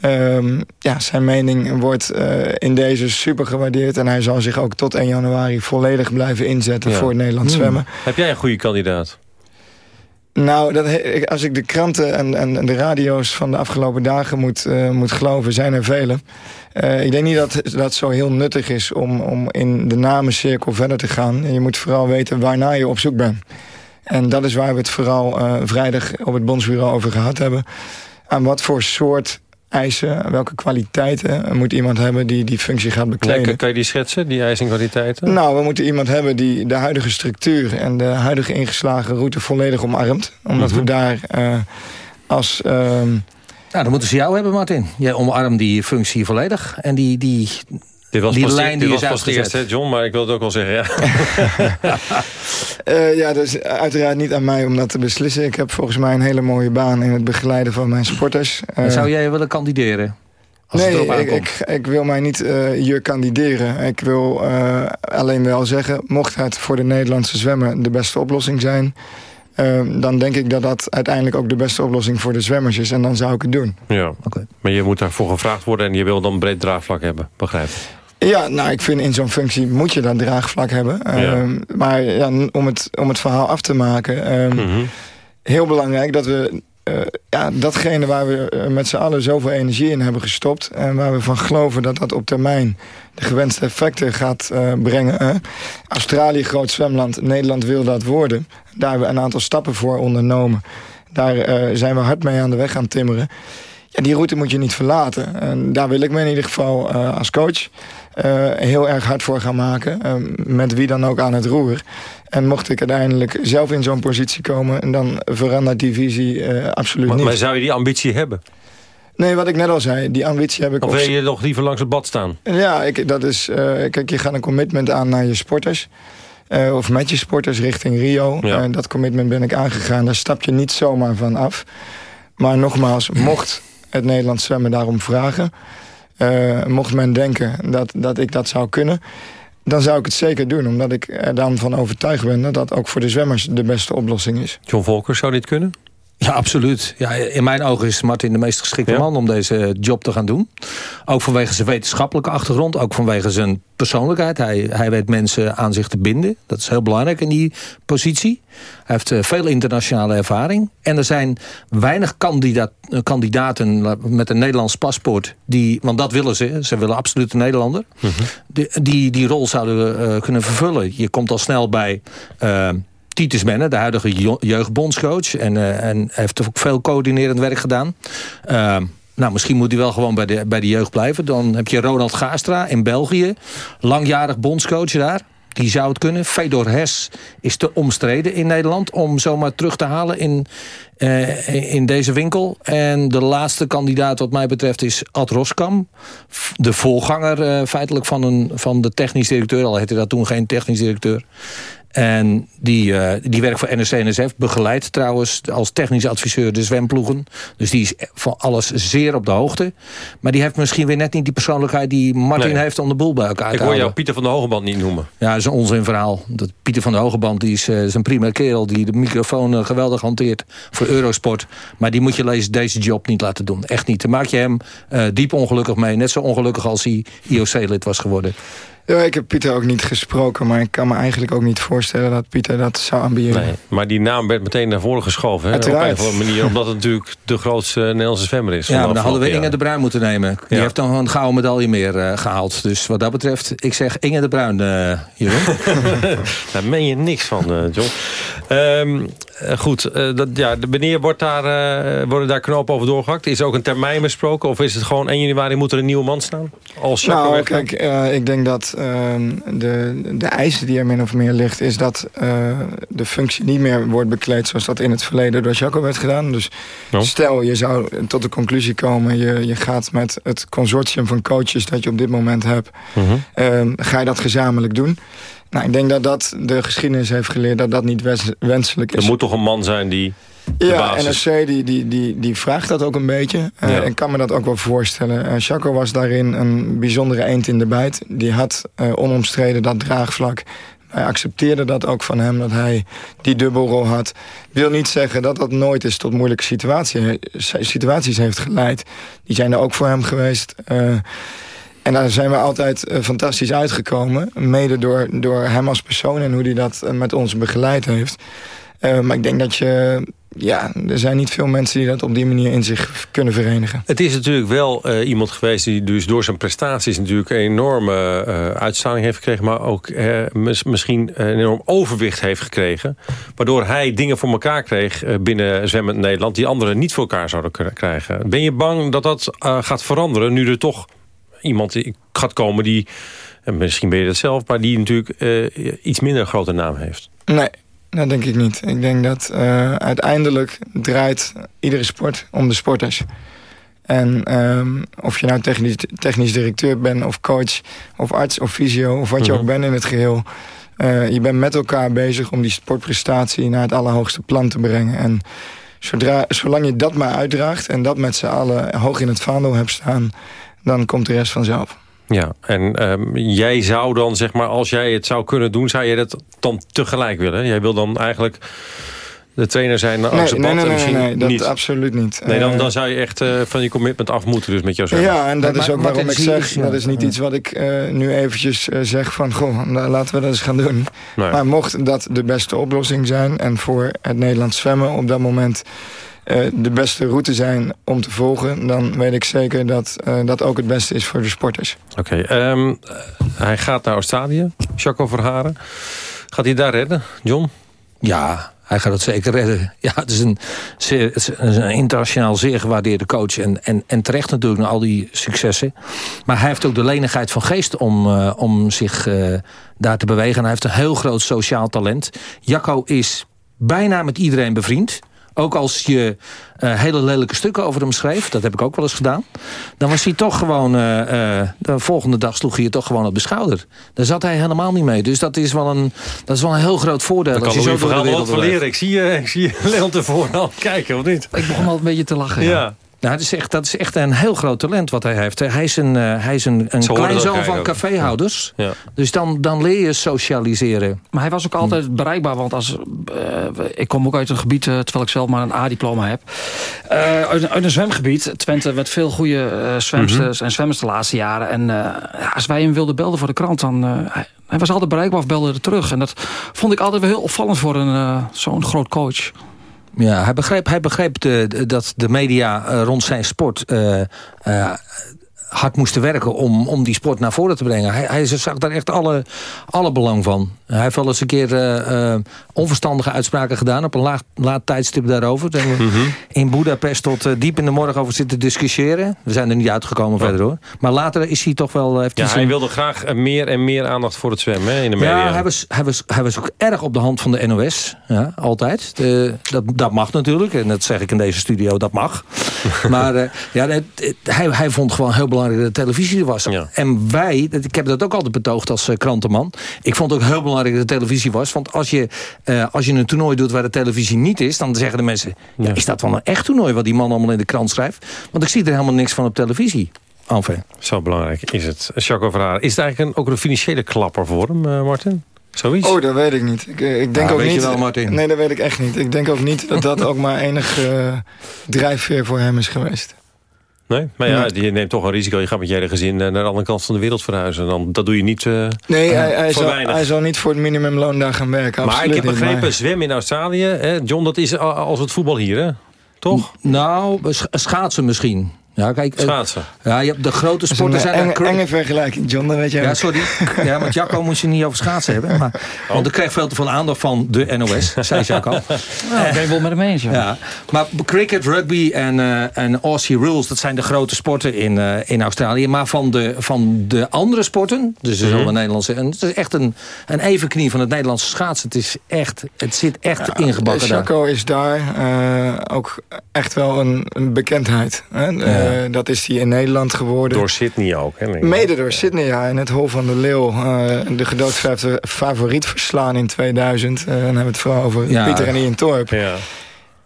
Um, ja, zijn mening wordt uh, in deze super gewaardeerd. En hij zal zich ook tot 1 januari volledig blijven inzetten ja. voor het Nederlands hmm. zwemmen. Heb jij een goede kandidaat? Nou, dat, als ik de kranten en, en, de radio's van de afgelopen dagen moet, uh, moet geloven, zijn er vele. Uh, ik denk niet dat dat zo heel nuttig is om, om in de namencirkel verder te gaan. Je moet vooral weten waarnaar je op zoek bent. En dat is waar we het vooral uh, vrijdag op het Bondsbureau over gehad hebben. Aan wat voor soort eisen, welke kwaliteiten moet iemand hebben die die functie gaat bekleden. Nee, kan je die schetsen, die eisen en kwaliteiten? Nou, we moeten iemand hebben die de huidige structuur en de huidige ingeslagen route volledig omarmt. Omdat mm -hmm. we daar uh, als... Uh, nou, dan moeten ze jou hebben, Martin. Jij omarmt die functie volledig. En die, die, dit was die pas, lijn dit die was pas de eerste, John, maar ik wil het ook wel zeggen. Ja. uh, ja, dat is uiteraard niet aan mij om dat te beslissen. Ik heb volgens mij een hele mooie baan in het begeleiden van mijn sporters. Uh, zou jij willen kandideren? Als nee, ik, ik, ik, wil mij niet uh, hier kandideren. Ik wil alleen wel zeggen, mocht het voor de Nederlandse zwemmen de beste oplossing zijn... Uh, dan denk ik dat dat uiteindelijk ook de beste oplossing voor de zwemmers is. En dan zou ik het doen. Ja, okay. maar je moet daarvoor gevraagd worden... en je wil dan breed draagvlak hebben, begrijp ja, nou, ik vind in zo'n functie moet je dat draagvlak hebben. Ja. Um, maar ja, om, het, om het verhaal af te maken... Um, mm -hmm. heel belangrijk dat we uh, ja, datgene waar we met z'n allen zoveel energie in hebben gestopt... en waar we van geloven dat dat op termijn de gewenste effecten gaat uh, brengen. Australië, groot zwemland, Nederland wil dat worden. Daar hebben we een aantal stappen voor ondernomen. Daar zijn we hard mee aan de weg gaan timmeren. Ja, die route moet je niet verlaten. En daar wil ik me in ieder geval als coach heel erg hard voor gaan maken. Uh, met wie dan ook aan het roer. En mocht ik uiteindelijk zelf in zo'n positie komen... dan verandert die visie absoluut maar, niet. Maar zou je die ambitie hebben? Nee, wat ik net al zei, die ambitie heb ik... Of wil je nog liever langs het bad staan? Ja, ik, dat is... kijk, je gaat een commitment aan naar je sporters... Uh, of met je sporters richting Rio. Ja. Uh, dat commitment ben ik aangegaan. Daar stap je niet zomaar van af. Maar nogmaals, mocht het Nederlands zwemmen daarom vragen... Uh, mocht men denken dat, dat ik dat zou kunnen... dan zou ik het zeker doen. Omdat ik er dan van overtuigd ben dat dat ook voor de zwemmers de beste oplossing is. John Volkers, zou dit kunnen? Ja, absoluut. Ja, in mijn ogen is Martin de meest geschikte man om deze job te gaan doen. Ook vanwege zijn wetenschappelijke achtergrond. Ook vanwege zijn persoonlijkheid. Hij, hij weet mensen aan zich te binden. Dat is heel belangrijk in die positie. Hij heeft uh, veel internationale ervaring. En er zijn weinig kandidaat, uh, kandidaten met een Nederlands paspoort. Die, want dat willen ze. Ze willen absoluut een Nederlander. Mm -hmm. die, die die rol zouden uh, kunnen vervullen. Je komt al snel bij... Titus Benne, de huidige jeugdbondscoach. En, uh, en heeft ook veel coördinerend werk gedaan. Uh, nou, misschien moet hij wel gewoon bij de, bij de jeugd blijven. Dan heb je Ronald Gaastra in België. Langjarig bondscoach daar. Die zou het kunnen. Fedor Hes is te omstreden in Nederland... om zomaar terug te halen in, uh, in deze winkel. En de laatste kandidaat wat mij betreft is Ad Roskam. De voorganger uh, feitelijk van, een, van de technisch directeur. Al heette dat toen geen technisch directeur. En die, uh, die werkt voor NRC-NSF. Begeleidt trouwens als technisch adviseur de zwemploegen. Dus die is van alles zeer op de hoogte. Maar die heeft misschien weer net niet die persoonlijkheid... die Martin nee. heeft om de boel bij elkaar te Ik hoor jou Pieter van de Hogeband niet noemen. Ja, dat is een onzin verhaal. Dat Pieter van de Hogeband die is, uh, is een prima kerel... die de microfoon uh, geweldig hanteert voor Eurosport. Maar die moet je deze job niet laten doen. Echt niet. Dan maak je hem diep ongelukkig mee. Net zo ongelukkig als hij IOC-lid was geworden. Ja, ik heb Pieter ook niet gesproken, maar ik kan me eigenlijk ook niet voorstellen dat Pieter dat zou ambiëren. Nee, maar die naam werd meteen naar voren geschoven. Hè? Op een of andere manier, omdat het natuurlijk de grootste Nederlandse zwemmer is. Ja, maar dan hadden we Inge de Bruin moeten nemen. Die ja. heeft dan een gouden medaille meer uh, gehaald. Dus wat dat betreft, ik zeg Inge de Bruin, uh, Jeroen. Daar meen je niks van, uh, John. Um, goed, dat, ja, wanneer wordt daar, worden daar knopen over doorgehakt? Is er ook een termijn besproken? Of is het gewoon 1 januari moet er een nieuwe man staan? Als nou, kijk, ik denk dat uh, de, de eisen die er min of meer ligt... is dat de functie niet meer wordt bekleed... zoals dat in het verleden door Jacco werd gedaan. Dus stel, je zou tot de conclusie komen... Je, je gaat met het consortium van coaches dat je op dit moment hebt... -huh. uh, ga je dat gezamenlijk doen... Nou, ik denk dat dat de geschiedenis heeft geleerd dat dat niet wenselijk is. Er moet toch een man zijn die ja, NRC die, die, die, die vraagt dat ook een beetje. Uh, ja. En kan me dat ook wel voorstellen. Uh, Chaco was daarin een bijzondere eend in de bijt. Die had uh, onomstreden dat draagvlak. Hij accepteerde dat ook van hem, dat hij die dubbelrol had. Wil niet zeggen dat dat nooit eens tot moeilijke situatie, situaties heeft geleid. Die zijn er ook voor hem geweest. En daar zijn we altijd uh, fantastisch uitgekomen. Mede door, door hem als persoon en hoe hij dat uh, met ons begeleid heeft. Uh, maar ik denk dat je... Ja, er zijn niet veel mensen die dat op die manier in zich kunnen verenigen. Het is natuurlijk wel iemand geweest die dus door zijn prestaties... natuurlijk een enorme uitstraling heeft gekregen... maar ook mis, misschien een enorm overwicht heeft gekregen. Waardoor hij dingen voor elkaar kreeg binnen Zwemmend Nederland... die anderen niet voor elkaar zouden kunnen krijgen. Ben je bang dat dat gaat veranderen nu er toch iemand gaat komen die, en misschien ben je dat zelf... maar die natuurlijk uh, iets minder grote naam heeft. Nee, dat denk ik niet. Ik denk dat uh, uiteindelijk draait iedere sport om de sporters. En um, of je nou technisch, technisch directeur bent of coach of arts of fysio... of wat je mm -hmm. ook bent in het geheel... Uh, je bent met elkaar bezig om die sportprestatie naar het allerhoogste plan te brengen. En zodra, zolang je dat maar uitdraagt en dat met z'n allen hoog in het vaandel hebt staan dan komt de rest vanzelf. Ja, en um, jij zou dan, zeg maar, als jij het zou kunnen doen... zou je dat dan tegelijk willen? Jij wil dan eigenlijk de trainer zijn nee, nee, nee, nee, nee, nee, dat niet. absoluut niet. Nee, dan, dan zou je echt uh, van je commitment af moeten dus met jou Ja, en dat maar, is ook waarom ik zeg, ja. dat is niet iets wat ik uh, nu eventjes uh, zeg van... goh, laten we dat eens gaan doen. Nee. Maar mocht dat de beste oplossing zijn... en voor het Nederlands zwemmen op dat moment de beste route zijn om te volgen... dan weet ik zeker dat uh, dat ook het beste is voor de sporters. Oké, okay, um, hij gaat naar Australië, Jaco Verharen. Gaat hij daar redden, John? Ja, hij gaat het zeker redden. Ja, het is een, zeer, het is een internationaal zeer gewaardeerde coach. En, en, en terecht natuurlijk naar al die successen. Maar hij heeft ook de lenigheid van geest om, uh, om zich uh, daar te bewegen. En hij heeft een heel groot sociaal talent. Jacco is bijna met iedereen bevriend. Ook als je uh, hele lelijke stukken over hem schreef. Dat heb ik ook wel eens gedaan. Dan was hij toch gewoon... Uh, uh, de volgende dag sloeg hij je toch gewoon op de schouder. Daar zat hij helemaal niet mee. Dus dat is wel een, dat is wel een heel groot voordeel. Dat als kan je zo verhaal ook van leren. Ik zie je, ik zie je Leon tevoren al kijken, of niet? Ik begon al een beetje te lachen. Ja. ja. Nou, dat, is echt, dat is echt een heel groot talent wat hij heeft. Hij is een, uh, hij is een, een kleinzoon van caféhouders. Ja. Dus dan, dan leer je socialiseren. Maar hij was ook altijd hm. bereikbaar. Want als, uh, ik kom ook uit een gebied, uh, terwijl ik zelf maar een A-diploma heb. Uit, uit, een zwemgebied. Twente werd veel goede zwemsters mm -hmm. en zwemmers de laatste jaren. En als wij hem wilden belden voor de krant, dan... Hij, hij, was altijd bereikbaar of belde er terug. En dat vond ik altijd wel heel opvallend voor een zo'n groot coach. Ja, hij begreep, hij begreep de, dat de media uh, rond zijn sport... Uh, hard moesten werken om, om die sport naar voren te brengen. Hij, hij zag daar echt alle, alle belang van. Hij heeft wel eens een keer uh, uh, onverstandige uitspraken gedaan... op een laag, laat tijdstip daarover. Daar mm -hmm. in Budapest tot uh, diep in de morgen over zitten discussiëren. We zijn er niet uitgekomen verder hoor. Maar later is hij toch wel... Heeft ja, hij, wilde graag meer en meer aandacht voor het zwemmen hè, in de media. Ja, hij was, hij, was, hij was ook erg op de hand van de NOS. Ja, altijd. De, dat, dat mag natuurlijk. En dat zeg ik in deze studio, dat mag. maar ja, het, het, hij, hij vond gewoon heel belangrijk dat de televisie er was. Ja. En wij, ik heb dat ook altijd betoogd als krantenman. Ik vond het ook heel belangrijk belangrijk de televisie was. Want als je, uh, als je een toernooi doet waar de televisie niet is... dan zeggen de mensen, ja. is dat wel een echt toernooi... wat die man allemaal in de krant schrijft? Want ik zie er helemaal niks van op televisie. Enfin. Zo belangrijk is het. Jacques is het eigenlijk een, ook een financiële klapper voor hem, Martin? Zoiets? Oh, dat weet ik niet. Ik, ik denk ja, ook weet niet. Je wel, Martin? Nee, dat weet ik echt niet. Ik denk ook niet dat dat ook maar enig uh, drijfveer voor hem is geweest. Nee, maar ja, je neemt toch een risico. Je gaat met je hele gezin naar de andere kant van de wereld verhuizen. Dan, dat doe je niet uh, Nee, hij, hij, zal, hij, zal, niet voor het minimumloon daar gaan werken. Maar ik heb begrepen, maar... zwemmen in Australië. Hè? John, dat is als het voetbal hier, hè? Toch? Nou, schaatsen misschien. Ja, kijk, eh, Schaatsen. Ja, je hebt de grote sporten zijn... Enge, enge vergelijking, John, dat weet jij Ja, sorry. Ja, want Jacco moest je niet over schaatsen hebben. Maar, oh. Want ik krijg veel te veel aandacht van de NOS, zei Jacco. Nou, ben je wel met hem eens, ja. Maar cricket, rugby en, uh, en Aussie Rules, dat zijn de grote sporten in, uh, in Australië. Maar van de, van de andere sporten, dus mm -hmm. Nederlandse... En het is echt een, een evenknie van het Nederlandse schaatsen. Het, is echt, het zit echt ja, ingebakken Jacco is daar uh, ook echt wel een, een bekendheid. Hè? Ja. Uh, dat is hij in Nederland geworden. Door Sydney ook, hè? Mede door Sydney, ja. In het Hol van de Leeuw. Uh, de gedoodverfde favoriet verslaan in 2000. Uh, dan hebben we het vooral over ja. Pieter en Ian Torp. Ja.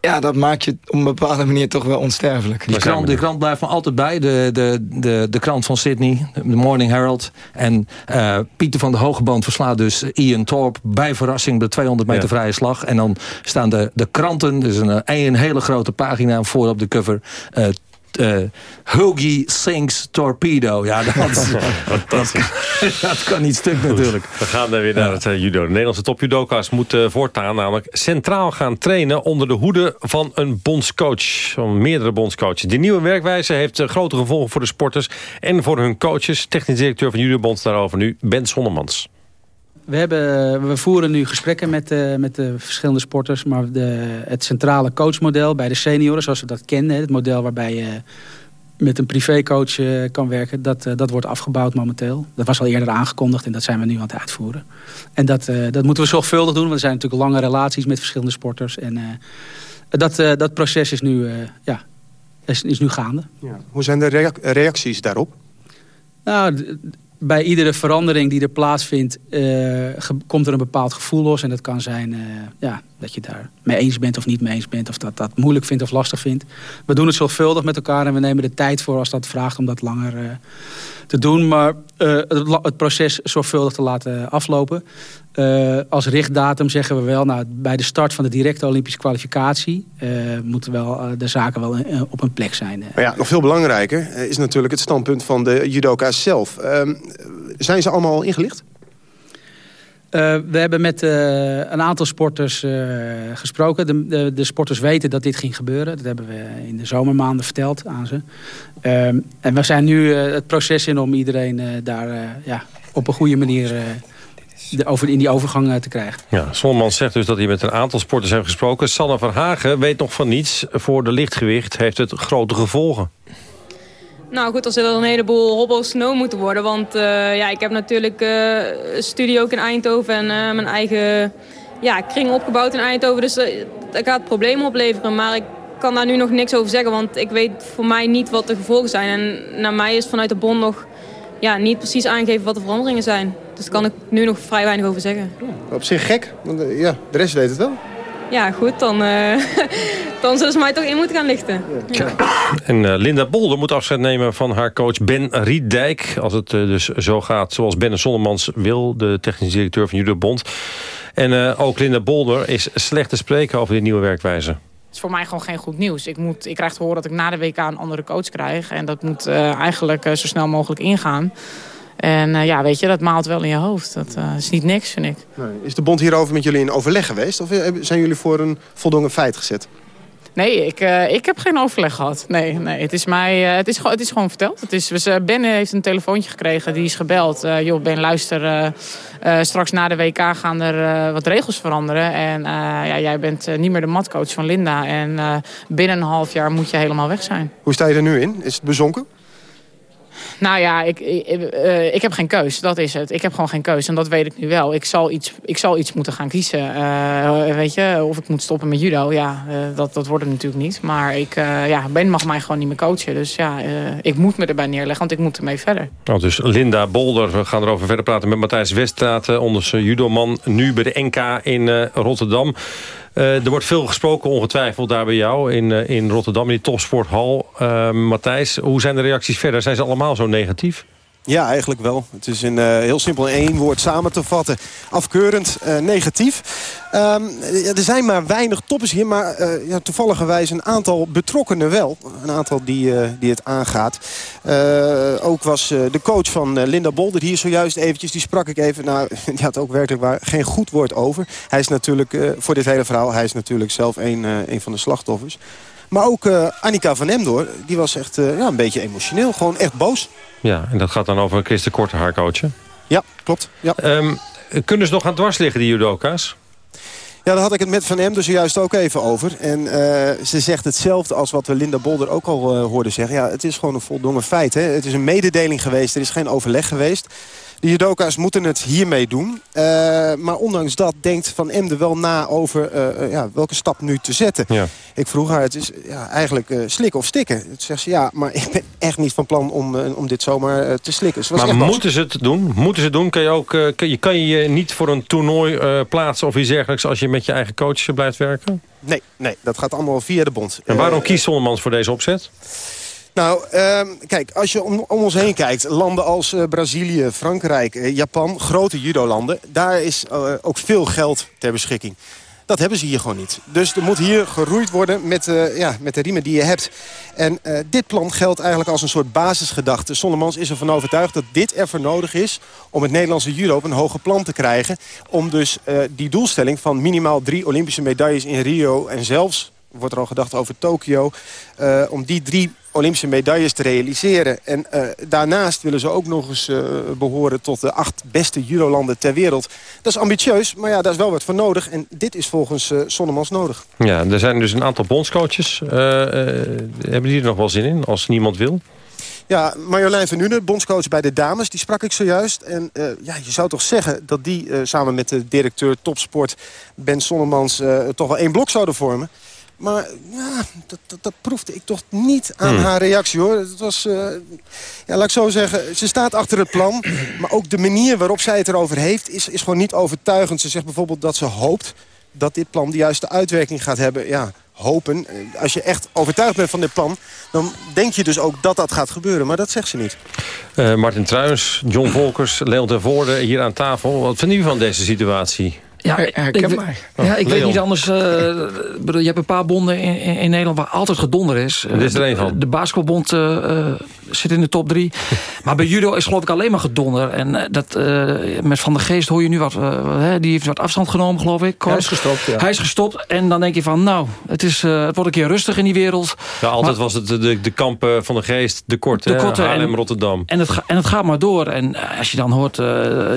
Ja, dat maakt je op een bepaalde manier toch wel onsterfelijk. Die krant, de krant blijft van altijd bij. De, de, de, de krant van Sydney, de Morning Herald. En uh, Pieter van de Hogeband verslaat dus Ian Thorpe... bij verrassing de 200 meter ja. vrije slag. En dan staan de, de kranten, dus een, een hele grote pagina voor op de cover... Uh, uh, Hoagie Sinks Torpedo. Ja, dat, dat, dat, kan niet stuk natuurlijk. We gaan dan weer naar het uh, judo. De Nederlandse topjudoka's moeten voortaan namelijk centraal gaan trainen... onder de hoede van een bondscoach. Van meerdere bondscoaches. Die nieuwe werkwijze heeft grote gevolgen voor de sporters... en voor hun coaches. Technisch directeur van Judobond daarover nu, Ben Sonnemans. We, hebben, we voeren nu gesprekken met, uh, met de verschillende sporters. Maar de, het centrale coachmodel bij de senioren, zoals we dat kennen... het model waarbij je met een privécoach uh, kan werken... Dat, uh, dat wordt afgebouwd momenteel. Dat was al eerder aangekondigd en dat zijn we nu aan het uitvoeren. En dat, dat moeten we zorgvuldig doen, want er zijn natuurlijk lange relaties... met verschillende sporters. En dat, dat proces is nu, ja, is, is nu gaande. Ja. Hoe zijn de reacties daarop? Nou, bij iedere verandering die er plaatsvindt, uh, komt er een bepaald gevoel los. En dat kan zijn uh, ja, dat je daar mee eens bent of niet mee eens bent. Of dat dat moeilijk vindt of lastig vindt. We doen het zorgvuldig met elkaar en we nemen de tijd voor als dat vraagt om dat langer uh, te doen. Maar het, het, proces zorgvuldig te laten aflopen. Als richtdatum zeggen we wel, nou, bij de start van de directe Olympische kwalificatie... moeten wel de zaken wel op een plek zijn. Maar ja, nog veel belangrijker is natuurlijk het standpunt van de judoka's zelf. Ehm, zijn ze allemaal al ingelicht? We hebben met een aantal sporters gesproken. De, de, de, sporters weten dat dit ging gebeuren. Dat hebben we in de zomermaanden verteld aan ze. Ehm, en we zijn nu het proces in om iedereen daar ja, op een goede manier de over, in die overgang te krijgen. Ja, Solomans zegt dus dat hij met een aantal sporters heeft gesproken. Sanne Verhagen weet nog van niets. Voor de lichtgewicht heeft het grote gevolgen. Nou goed, er zullen een heleboel hobbels snow moeten worden. Want uh, ja, ik heb natuurlijk uh, een studie ook in Eindhoven en uh, mijn eigen ja, kring opgebouwd in Eindhoven. Dus dat gaat problemen opleveren. Maar ik kan daar nu nog niks over zeggen, want ik weet voor mij niet wat de gevolgen zijn. En naar mij is vanuit de bond nog ja, niet precies aangegeven wat de veranderingen zijn. Dus daar kan ik nu nog vrij weinig over zeggen. op zich gek, want ja, de rest weet het wel. Ja, goed, dan dan zullen ze mij toch in moeten gaan lichten. Ja. En uh, Linda Bolder moet afscheid nemen van haar coach Ben Riedijk. Als het uh, dus zo gaat zoals Ben Sonnemans wil, de technisch directeur van Judo Bond. En uh, ook Linda Bolder is slecht te spreken over die nieuwe werkwijze. Is voor mij gewoon geen goed nieuws. Ik, moet, ik krijg te horen dat ik na de WK een andere coach krijg. En dat moet eigenlijk zo snel mogelijk ingaan. En uh, ja, weet je, dat maalt wel in je hoofd. Dat is niet niks, vind ik. Nee. Is de bond hierover met jullie in overleg geweest? Of zijn jullie voor een voldongen feit gezet? Nee, ik, uh, ik heb geen overleg gehad. Nee, nee het, is mij, het, is, het is gewoon verteld. Het is, we, ben heeft een telefoontje gekregen, die is gebeld. joh, Ben, luister, straks na de WK gaan er wat regels veranderen. En ja, jij bent niet meer de matcoach van Linda. En binnen een half jaar moet je helemaal weg zijn. Hoe sta je er nu in? Is het bezonken? Nou ja, ik, ik, uh, ik, heb geen keus. Dat is het. Ik heb gewoon geen keus. En dat weet ik nu wel. Ik zal iets, ik zal iets moeten gaan kiezen. Uh, weet je, of ik moet stoppen met judo. Ja, uh, dat, dat wordt het natuurlijk niet. Maar ik, ja, Ben mag mij gewoon niet meer coachen. Dus ja, ik moet me erbij neerleggen. Want ik moet ermee verder. Nou, dus Linda Bolder. We gaan erover verder praten met Matthijs Weststraat. Onze judoman. Nu bij de NK in Rotterdam. Uh, er wordt veel gesproken, ongetwijfeld, daar bij jou in, uh, in Rotterdam, in die topsporthal. Uh, Matthijs, hoe zijn de reacties verder? Zijn ze allemaal zo negatief? Ja, eigenlijk wel. Het is in, uh, heel simpel in één woord samen te vatten. Afkeurend, uh, negatief. Um, er zijn maar weinig toppers hier, maar uh, ja, toevalligerwijs een aantal betrokkenen wel. Een aantal die, die het aangaat. ook was de coach van Linda Bolder hier zojuist eventjes. Die sprak ik even, nou, die had ook werkelijk waar geen goed woord over. Hij is natuurlijk, voor dit hele verhaal, hij is natuurlijk zelf een, een van de slachtoffers. Maar ook uh, Annika van Emdoor, die was echt uh, ja, een beetje emotioneel. Gewoon echt boos. Ja, en dat gaat dan over Christen Korte, haar coachen. Ja, klopt. Ja. Um, kunnen ze nog gaan dwars liggen, die judoka's? Ja, daar had ik het met Van Emden zojuist ook even over. En uh, ze zegt hetzelfde als wat we Linda Bolder ook al hoorden zeggen. Ja, het is gewoon een voldongen feit. Hè? Het is een mededeling geweest, er is geen overleg geweest. De judoka's moeten het hiermee doen. Uh, maar ondanks dat denkt Van Emden wel na over uh, ja, welke stap nu te zetten. Ja. Ik vroeg haar, het is ja, eigenlijk uh, slikken of stikken. Toen zegt ze, ja, maar ik ben echt niet van plan om, om dit zomaar te slikken. Ze maar moeten ze het doen? Moeten ze het doen? Kan je, ook, kan je, kan je niet voor een toernooi plaatsen of iets dergelijks... als je met je eigen coach blijft werken? Nee, nee dat gaat allemaal via de bond. En waarom kiest Zonnemans voor deze opzet? Nou, uh, kijk, als je om, ons heen kijkt... landen als uh, Brazilië, Frankrijk, uh, Japan, grote judolanden... daar is uh, ook veel geld ter beschikking. Dat hebben ze hier gewoon niet. Dus er moet hier geroeid worden met, ja, met de riemen die je hebt. En dit plan geldt eigenlijk als een soort basisgedachte. Sonnemans is ervan overtuigd dat dit ervoor nodig is... om het Nederlandse judo op een hoger plan te krijgen. Om dus die doelstelling van minimaal drie Olympische medailles in Rio... en zelfs wordt er al gedacht over Tokio... om die drie Olympische medailles te realiseren. En uh, daarnaast willen ze ook nog eens uh, behoren tot de acht beste judolanden ter wereld. Dat is ambitieus, maar ja, daar is wel wat voor nodig. En dit is volgens Sonnemans nodig. Ja, er zijn dus een aantal bondscoaches. hebben die er nog wel zin in, als niemand wil? Ja, Marjolein van Nuenen, bondscoach bij de dames, die sprak ik zojuist. En uh, ja, je zou toch zeggen dat die uh, samen met de directeur topsport Ben Sonnemans uh, toch wel één blok zouden vormen. Maar ja, dat, dat, dat, proefde ik toch niet aan hmm. haar reactie, hoor. Het was, uh, ja, laat ik zo zeggen, ze staat achter het plan. Maar ook de manier waarop zij het erover heeft, is, is gewoon niet overtuigend. Ze zegt bijvoorbeeld dat ze hoopt dat dit plan de juiste uitwerking gaat hebben. Ja, hopen. Als je echt overtuigd bent van dit plan... dan denk je dus ook dat dat gaat gebeuren. Maar dat zegt ze niet. Uh, Martin Truijens, John Volkers, Leon ter Voorde hier aan tafel. Wat vinden u van deze situatie? Ja, herkenbaar. Ik, ja, ik weet niet anders. Uh, bedoel, je hebt een paar bonden in, in, Nederland waar altijd gedonder is. Dit is er een van. De basketbalbond uh, zit in de top drie. maar bij judo is geloof ik alleen maar gedonder. En dat, met Van der Geest hoor je nu wat... die heeft wat afstand genomen, geloof ik. Hij is gestopt, ja. Hij is gestopt. En dan denk je van, nou, het, is, het wordt een keer rustig in die wereld. Ja, altijd was het de, de kampen Van de Geest, de korte, de korte Haarlem, en, Rotterdam. En het, en het gaat maar door. En als je dan hoort,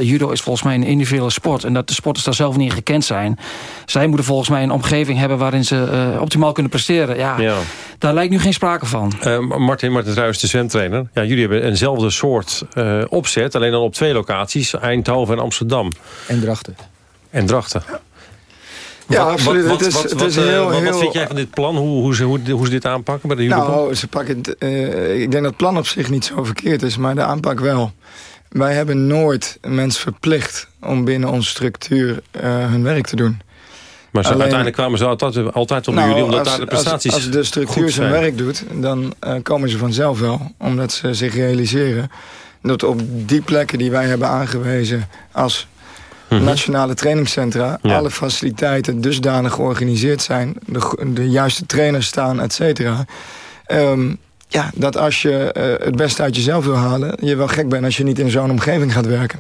judo is volgens mij een individuele sport. En dat de sporters daar zelf niet gekend zijn. Zij moeten volgens mij een omgeving hebben waarin ze uh, optimaal kunnen presteren. Ja, ja, daar lijkt nu geen sprake van. Uh, Martin, Martin Ruijs, de zwemtrainer. Ja, jullie hebben eenzelfde soort uh, opzet, alleen dan op twee locaties. Eindhoven en Amsterdam. En Drachten. En Drachten. Ja, absoluut. Wat, wat, wat, heel, heel... wat, vind jij van dit plan? Hoe, hoe, ze, hoe, hoe ze dit aanpakken bij de jullie? Nou, ze pakken het, uh, ik denk dat het plan op zich niet zo verkeerd is, maar de aanpak wel. Wij hebben nooit mensen verplicht om binnen onze structuur uh, hun werk te doen. Maar Alleen- uiteindelijk kwamen ze altijd, altijd op Nou, jullie... omdat als, daar de prestaties als, als de structuur zijn werk doet, dan eh, komen ze vanzelf wel. Omdat ze zich realiseren dat op die plekken die wij hebben aangewezen als nationale trainingscentra... Ja. alle faciliteiten dusdanig georganiseerd zijn, de, de juiste trainers staan, et cetera... Ehm, ja, dat als je eh, het beste uit jezelf wil halen... je wel gek bent als je niet in zo'n omgeving gaat werken.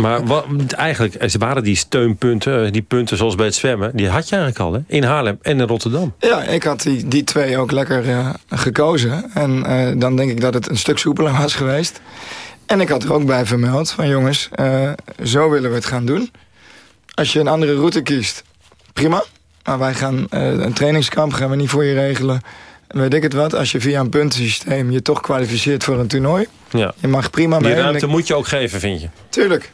Maar wat, eigenlijk er waren die steunpunten, eh, die punten zoals bij het zwemmen... die had je eigenlijk al, hè? In Haarlem en in Rotterdam. Ja, ik had die, die twee ook lekker eh, gekozen. En eh, dan denk ik dat het een stuk soepeler was geweest. En ik had er ook bij vermeld van jongens, eh, zo willen we het gaan doen. Als je een andere route kiest, prima. Maar wij gaan eh, een trainingskamp gaan we niet voor je regelen. Weet ik het wat, als je via een puntensysteem je toch kwalificeert voor een toernooi. Ja. Je mag prima Die mee. En ruimte ik- moet je ook geven, vind je? Tuurlijk.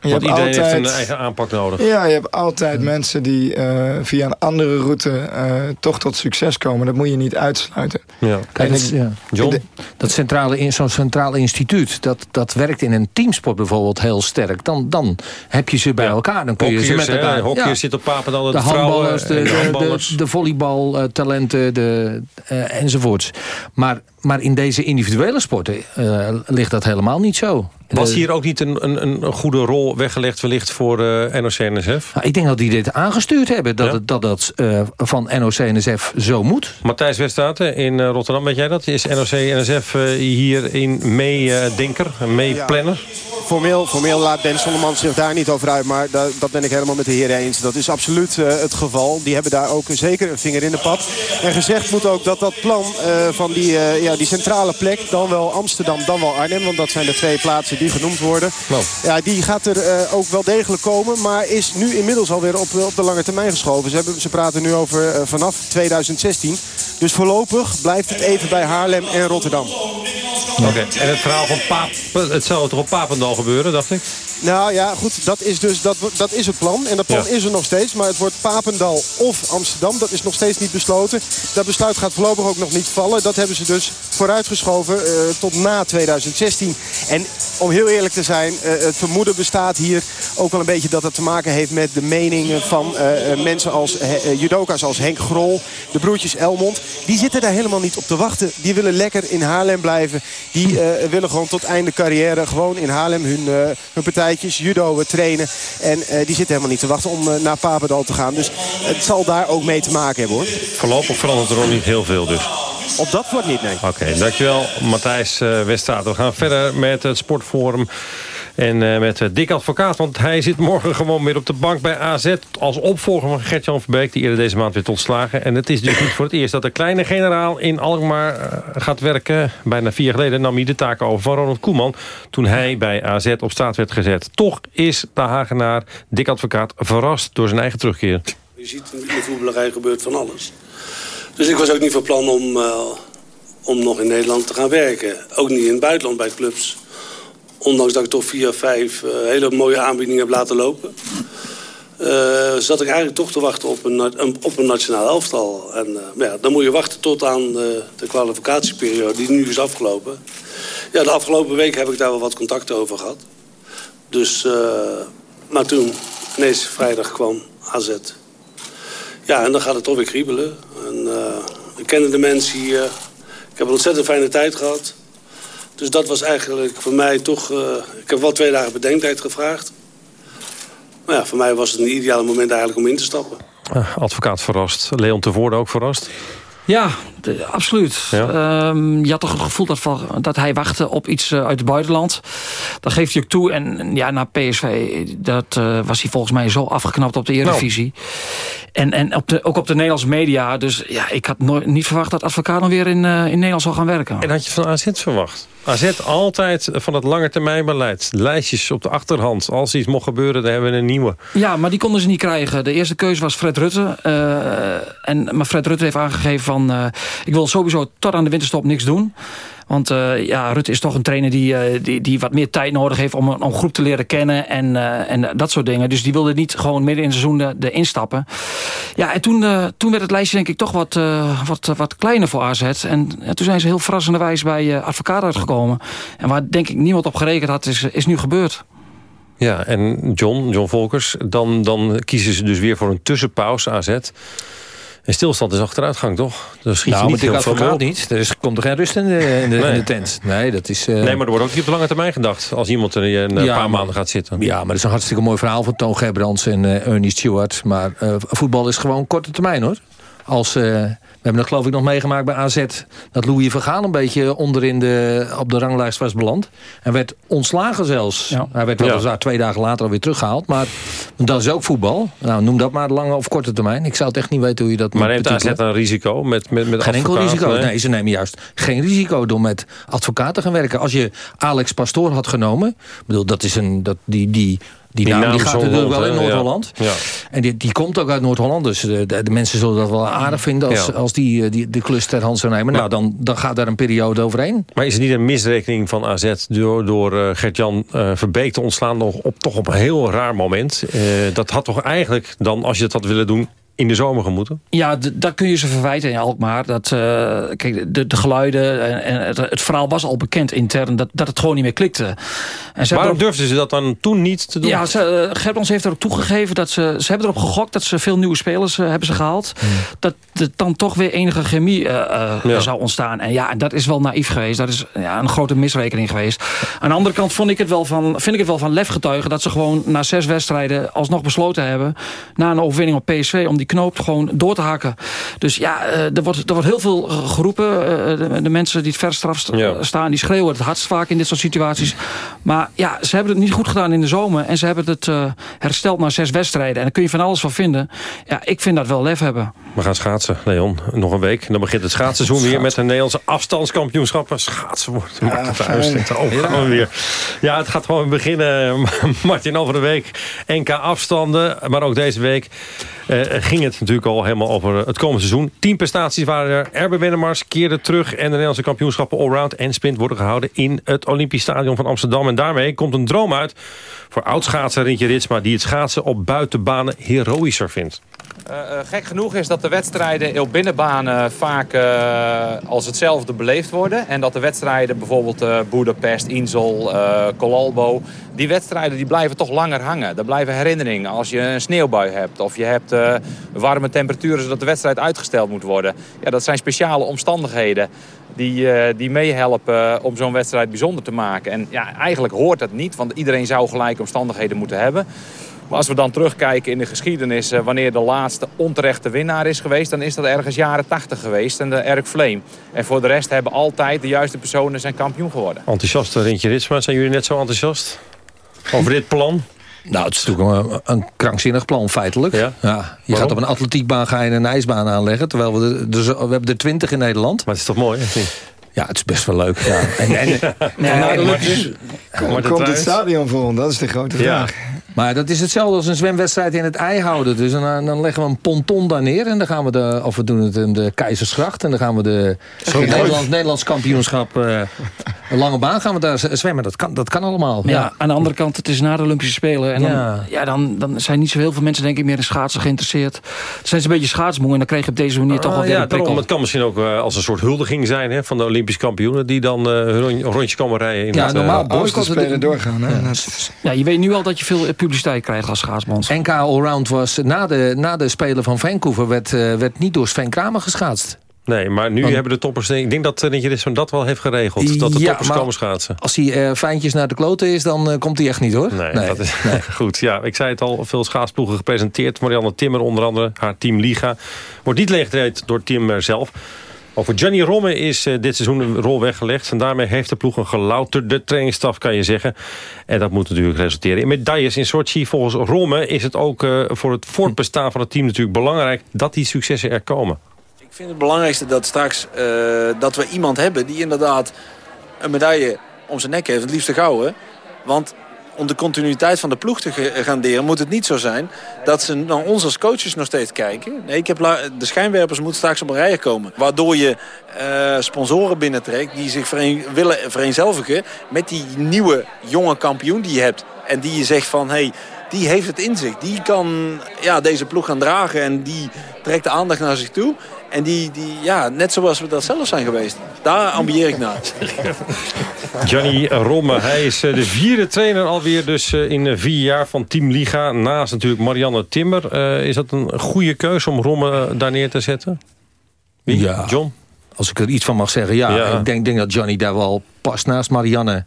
Je Want hebt iedereen altijd, heeft een eigen aanpak nodig. Ja, je hebt altijd mensen die eh, via een andere route eh, toch tot succes komen. Dat moet je niet uitsluiten. Ja. Kijk, En dat, ja. John? dat centrale, in- zo'n centraal instituut, dat, dat werkt in een teamsport bijvoorbeeld heel sterk. Dan, dan heb je ze bij elkaar. Dan kun je ze met elkaar. hockeyers Ja. zitten op Papendal, de, de vrouwen handballers, de, en de de, handballers. de, de volleybaltalenten de, eh, enzovoorts. Maar, maar in deze individuele sporten eh, ligt dat helemaal niet zo. Was Eh, hier ook niet een, een, een goede rol weggelegd wellicht voor eh NOC-NSF? nou, ik denk dat die dit aangestuurd hebben, dat het, dat, dat eh, van NOC-NSF zo moet. Matthijs Weststraten in eh, Rotterdam, weet jij dat? Is NOC-NSF hierin meedenker, meeplanner? Formeel, formeel laat Ben Solomans zich daar niet over uit. Maar da- dat ben ik helemaal met de heren eens. Dat is absoluut eh, het geval. Die hebben daar ook zeker een vinger in de pap. En gezegd moet ook dat dat plan eh, van die, eh, ja, die centrale plek... dan wel Amsterdam, dan wel Arnhem. Want dat zijn de twee plaatsen die genoemd worden. Ja, die gaat er eh, ook wel degelijk komen. Maar is nu inmiddels alweer op, op de lange termijn geschoven. Ze, hebben, ze praten nu over eh, vanaf 2016. Dus voorlopig blijft het even bij Haarlem en Rotterdam. Oké. En het verhaal van Paap, het zou toch op Papendal gebeuren, dacht ik? Nou ja, goed, dat is dus dat, dat is het plan. En dat plan Ja. is er nog steeds. Maar het wordt Papendal of Amsterdam. Dat is nog steeds niet besloten. Dat besluit gaat voorlopig ook nog niet vallen. Dat hebben ze dus vooruitgeschoven eh, tot na 2016. En om heel eerlijk te zijn, eh, het vermoeden bestaat hier ook wel een beetje dat het te maken heeft met de meningen van eh, eh, mensen als judoka's als Henk Grol, de broertjes Elmond. Die zitten daar helemaal niet op te wachten. Die willen lekker in Haarlem blijven. Die willen gewoon tot einde carrière gewoon in Haarlem hun, hun partijtjes, judo trainen. En die zitten helemaal niet te wachten om naar Papendal te gaan. Dus het zal daar ook mee te maken hebben hoor. Voorlopig verandert er nog niet heel veel dus. Op dat wordt niet, nee. Oké, dankjewel Matthijs uh, Weststraat. We gaan verder met het Sportforum. En uh, met uh, Dick Advocaat, want hij zit morgen gewoon weer op de bank bij AZ... als opvolger van Gert-Jan Verbeek, die eerder deze maand werd ontslagen. En het is dus niet voor het eerst dat de kleine generaal in Alkmaar uh, gaat werken. Bijna vier jaar geleden nam hij de taken over van Ronald Koeman... toen hij bij AZ op straat werd gezet. Toch is de Hagenaar Dick Advocaat verrast door zijn eigen terugkeer. Je ziet in de voetballerij gebeurt van alles. Dus ik was ook niet van plan om, uh, om nog in Nederland te gaan werken. Ook niet in het buitenland bij clubs. Ondanks dat ik toch vier vijf uh, hele mooie aanbiedingen heb laten lopen. Uh, zat ik eigenlijk toch te wachten op een, op een nationaal elftal. En ja, dan moet je wachten tot aan de, de kwalificatieperiode die nu is afgelopen. Ja, de afgelopen week heb ik daar wel wat contact over gehad. Dus, maar toen ineens vrijdag kwam AZ. Ja, en dan gaat het toch weer kriebelen. En, ik kende de mensen hier. Ik heb een ontzettend fijne tijd gehad. Dus dat was eigenlijk voor mij toch... Uh, ik heb wel twee dagen bedenktijd gevraagd. Maar ja, voor mij was het een ideale moment eigenlijk om in te stappen. Uh, advocaat verrast. Leon Tevoorde ook verrast? Ja, de, absoluut. Ja. Um, je had toch het gevoel dat, dat hij wachtte op iets uh, uit het buitenland. Dat geeft hij ook toe. En ja, naar PSV dat, uh, was hij volgens mij zo afgeknapt op de Eredivisie. Nou. En, en op de, ook op de Nederlandse media. Dus ja, ik had nooit, niet verwacht dat advocaat nog weer in, uh, in Nederland zou gaan werken. En had je van AZ verwacht? AZ altijd van het langetermijnbeleid. Lijstjes op de achterhand. Als iets mocht gebeuren, dan hebben we een nieuwe. Ja, maar die konden ze niet krijgen. De eerste keuze was Fred Rutte. En, maar Fred Rutte heeft aangegeven van... Uh, ik wil sowieso tot aan de winterstop niks doen. Want uh, ja, Rutte is toch een trainer die, uh, die, die wat meer tijd nodig heeft... om een groep te leren kennen en, en dat soort dingen. Dus die wilde niet gewoon midden in het seizoen erin instappen. Ja, en toen, toen werd het lijstje denk ik toch wat, wat, wat kleiner voor AZ. En toen zijn ze heel verrassenderwijs bij advocaat uitgekomen. En waar denk ik niemand op gerekend had, is, is nu gebeurd. Ja, en John, John Volkers, dan, dan kiezen ze dus weer voor een tussenpauze AZ. En stilstand is achteruitgang, toch? Dan schiet nou, je niet heel veel niet. Er is- komt er geen rust in de, in de, Nee. in de tent. Nee, dat is... eh, Nee, maar er wordt ook niet op de lange termijn gedacht. Als iemand er een, een Ja, paar maanden gaat zitten. Ja, maar dat is een hartstikke mooi verhaal van Toon Gerbrands en eh, Ernie Stewart. Maar eh, voetbal is gewoon korte termijn, hoor. Als, eh, hebben dat geloof ik nog meegemaakt bij AZ... dat Louis van Gaal een beetje onderin de, op de ranglijst was beland. En werd ontslagen zelfs. Hij werd weliswaar twee dagen later alweer teruggehaald. Maar dat is ook voetbal. Nou, noem dat maar lange of korte termijn. Ik zou het echt niet weten hoe je dat Maar moet neemt AZ betitelen. een risico met, met, met Geen enkel risico. Nee. ze nemen juist geen risico door met advocaten te gaan werken. Als je Alex Pastoor had genomen... Ik bedoel, dat is een... Dat, die, die, die, naam, die gaat natuurlijk wel in. Noord-Holland. Ja. En die, die komt ook uit Noord-Holland. Dus de, de, de mensen zullen dat wel aardig vinden... als, Ja. als die, eh, die de klus ter hand zou nemen. Nou, dan, dan gaat daar een periode overheen. Maar is het niet een misrekening van AZ door, door eh, Gert-Jan eh, Verbeek te ontslaan... Nog op, toch op een heel raar moment? Eh, dat had toch eigenlijk dan, als je het had willen doen... in de zomer gemoeten? Ja, d- daar kun je ze verwijten in Alkmaar. Dat, eh, kijk, de, de geluiden en, en het, het verhaal was al bekend intern... dat, dat het gewoon niet meer klikte. En ze Waarom ook- durfden ze dat dan toen niet te doen? Ja, ze, uh, Gerbrands heeft er ook toegegeven dat ze... Ze hebben erop gegokt dat ze veel nieuwe spelers eh, hebben ze gehaald. Dat er dan toch weer enige chemie eh, eh, Ja. zou ontstaan. En ja, en dat is wel naïef geweest. Dat is ja, een grote misrekening geweest. Aan de andere kant vond ik het wel van, vind ik het wel van lef getuigen... dat ze gewoon na zes wedstrijden alsnog besloten hebben... na een overwinning op PSV om die knoop gewoon door te hakken. Dus ja, eh, er, wordt, er wordt heel veel geroepen. Eh, de, de mensen die het verst straf sta- Ja. staan... die schreeuwen het hardst vaak in dit soort situaties. Maar ja, ze hebben het niet goed gedaan in de zomer... en ze hebben het eh, hersteld na zes wedstrijden. En daar kun je van alles van vinden. Ja, ik vind dat wel lef hebben. We gaan schaatsen, Leon. Nog een week. En dan begint het schaatsseizoen weer met de Nederlandse afstandskampioenschappen. Schaatsen wordt. Oh, gaan we weer. Ja, het gaat gewoon beginnen. Martin, over de week NK afstanden. Maar ook deze week eh, ging het natuurlijk al helemaal over het komende seizoen. Tien prestaties waren er. Erbe Wennemars keerde terug. En de Nederlandse kampioenschappen allround en sprint worden gehouden in het Olympisch Stadion van Amsterdam. En daarmee komt een droom uit voor oudschaatser Rintje Ritsma... die het schaatsen op buitenbanen heroïscher vindt. Eh, eh, gek genoeg is dat de wedstrijden op binnenbanen vaak eh, als hetzelfde beleefd worden. En dat de wedstrijden bijvoorbeeld Budapest, Insel, Colalbo... die wedstrijden die blijven toch langer hangen. Er blijven herinneringen als je een sneeuwbui hebt... of je hebt warme temperaturen zodat de wedstrijd uitgesteld moet worden. Ja, dat zijn speciale omstandigheden die, die meehelpen om zo'n wedstrijd bijzonder te maken. En ja, eigenlijk hoort dat niet, want iedereen zou gelijke omstandigheden moeten hebben... Maar als we dan terugkijken in de geschiedenis... eh, wanneer de laatste onterechte winnaar is geweest... dan is dat ergens jaren 80 geweest en de Eric Vleem. En voor de rest hebben altijd de juiste personen zijn kampioen geworden. Enthousiast, Rintje Ritsma. Zijn jullie net zo enthousiast over dit plan? Nou, het is natuurlijk een, een krankzinnig plan, feitelijk. Ja? Je Waarom? gaat op een atletiekbaan ga je een ijsbaan aanleggen... terwijl we, dus, we hebben er twintig in Nederland. Maar het is toch mooi, of niet? Ja, het is best wel leuk. Ja. En, en, Ja, maar- Olympische- Kom- Komt het stadion vol? Dat is de grote vraag. Maar dat is hetzelfde als een zwemwedstrijd in het ei houden. Dus dan, dan leggen we een ponton daar neer. En dan gaan we de, of we doen het in de Keizersgracht. En dan gaan we de. Nederlands, Nederlands kampioenschap. eh, een lange baan gaan we daar zwemmen. Dat kan, dat kan allemaal. Ja. aan de andere kant, het is na de Olympische Spelen. En dan, Ja. ja. dan, dan zijn niet zo heel veel mensen denk ik meer in schaatsen geïnteresseerd. Dan zijn ze een beetje schaatsmoe en dan krijg je op deze manier toch wel Ah, weer ja, een prikkel. daarom. Het kan misschien ook eh, als een soort huldiging zijn hè, van de Olympisch kampioenen... die dan eh, hun rond- rondje komen rijden. In Ja, het, normaal eh, boycotten spelen de- doorgaan. Hè? Ja. Ja, je weet nu al dat je veel publiciteit krijgt als schaatsbond. NK Allround was na de, na de Spelen van Vancouver... werd, eh, werd niet door Sven Kramer geschaatst. Nee, maar nu Want- hebben de toppers... Ik denk dat uh, Rintje Ritsma dat wel heeft geregeld. Dat de Ja, toppers maar komen schaatsen. Als hij eh, fijntjes naar de kloten is, dan eh, komt hij echt niet hoor. Nee, dat is goed. Ja, ik zei het al, veel schaatsploegen gepresenteerd. Marianne Timmer onder andere, haar team Liga. Wordt niet leeggereed door Timmer zelf. Over Gianni Romme is eh, dit seizoen een rol weggelegd. En daarmee heeft de ploeg een gelouterde trainingsstaf, kan je zeggen. En dat moet natuurlijk resulteren in medailles in Sochi. Volgens Romme is het ook eh, voor het voortbestaan van het team natuurlijk belangrijk... dat die successen er komen. Ik vind het belangrijkste dat straks eh, dat we iemand hebben die inderdaad een medaille om zijn nek heeft. Het liefst gouden. Want om de continuïteit van de ploeg te garanderen moet het niet zo zijn dat ze naar ons als coaches nog steeds kijken. Nee, ik heb de schijnwerpers moeten straks op een rij komen. Waardoor je eh, sponsoren binnentrekt die zich vereen, willen vereenzelvigen met die nieuwe jonge kampioen die je hebt. En die je zegt van, hey, die heeft het in zich. Die kan ja, deze ploeg gaan dragen en die trekt de aandacht naar zich toe. En die, die, ja, net zoals we dat zelf zijn geweest. Daar ambieer ik naar. Johnny Romme, hij is eh, de vierde trainer alweer dus eh, in eh, vier jaar van Team Liga. Naast natuurlijk Marianne Timmer. Uh, is dat een goede keuze om Romme daar neer te zetten? Wie? Ja. John? Als ik er iets van mag zeggen, ja. Ja. Ik denk, denk dat Johnny daar wel past naast Marianne.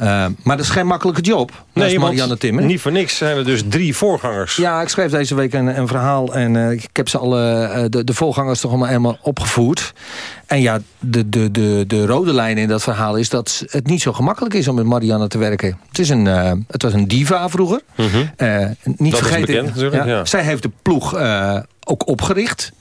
Uh, maar dat is geen makkelijke job. Naast Nee, Marianne Timmer. niet voor niks zijn er dus drie voorgangers. Ja, ik schreef deze week een, een verhaal en uh, ik heb ze alle, uh, de, de voorgangers toch allemaal helemaal opgevoerd. En ja, de, de, de, de rode lijn in dat verhaal is dat het niet zo gemakkelijk is om met Marianne te werken. Het, is een, het was een diva vroeger. Mm -hmm. niet dat vergeten, bekend. Ja. Zij heeft de ploeg ook opgericht.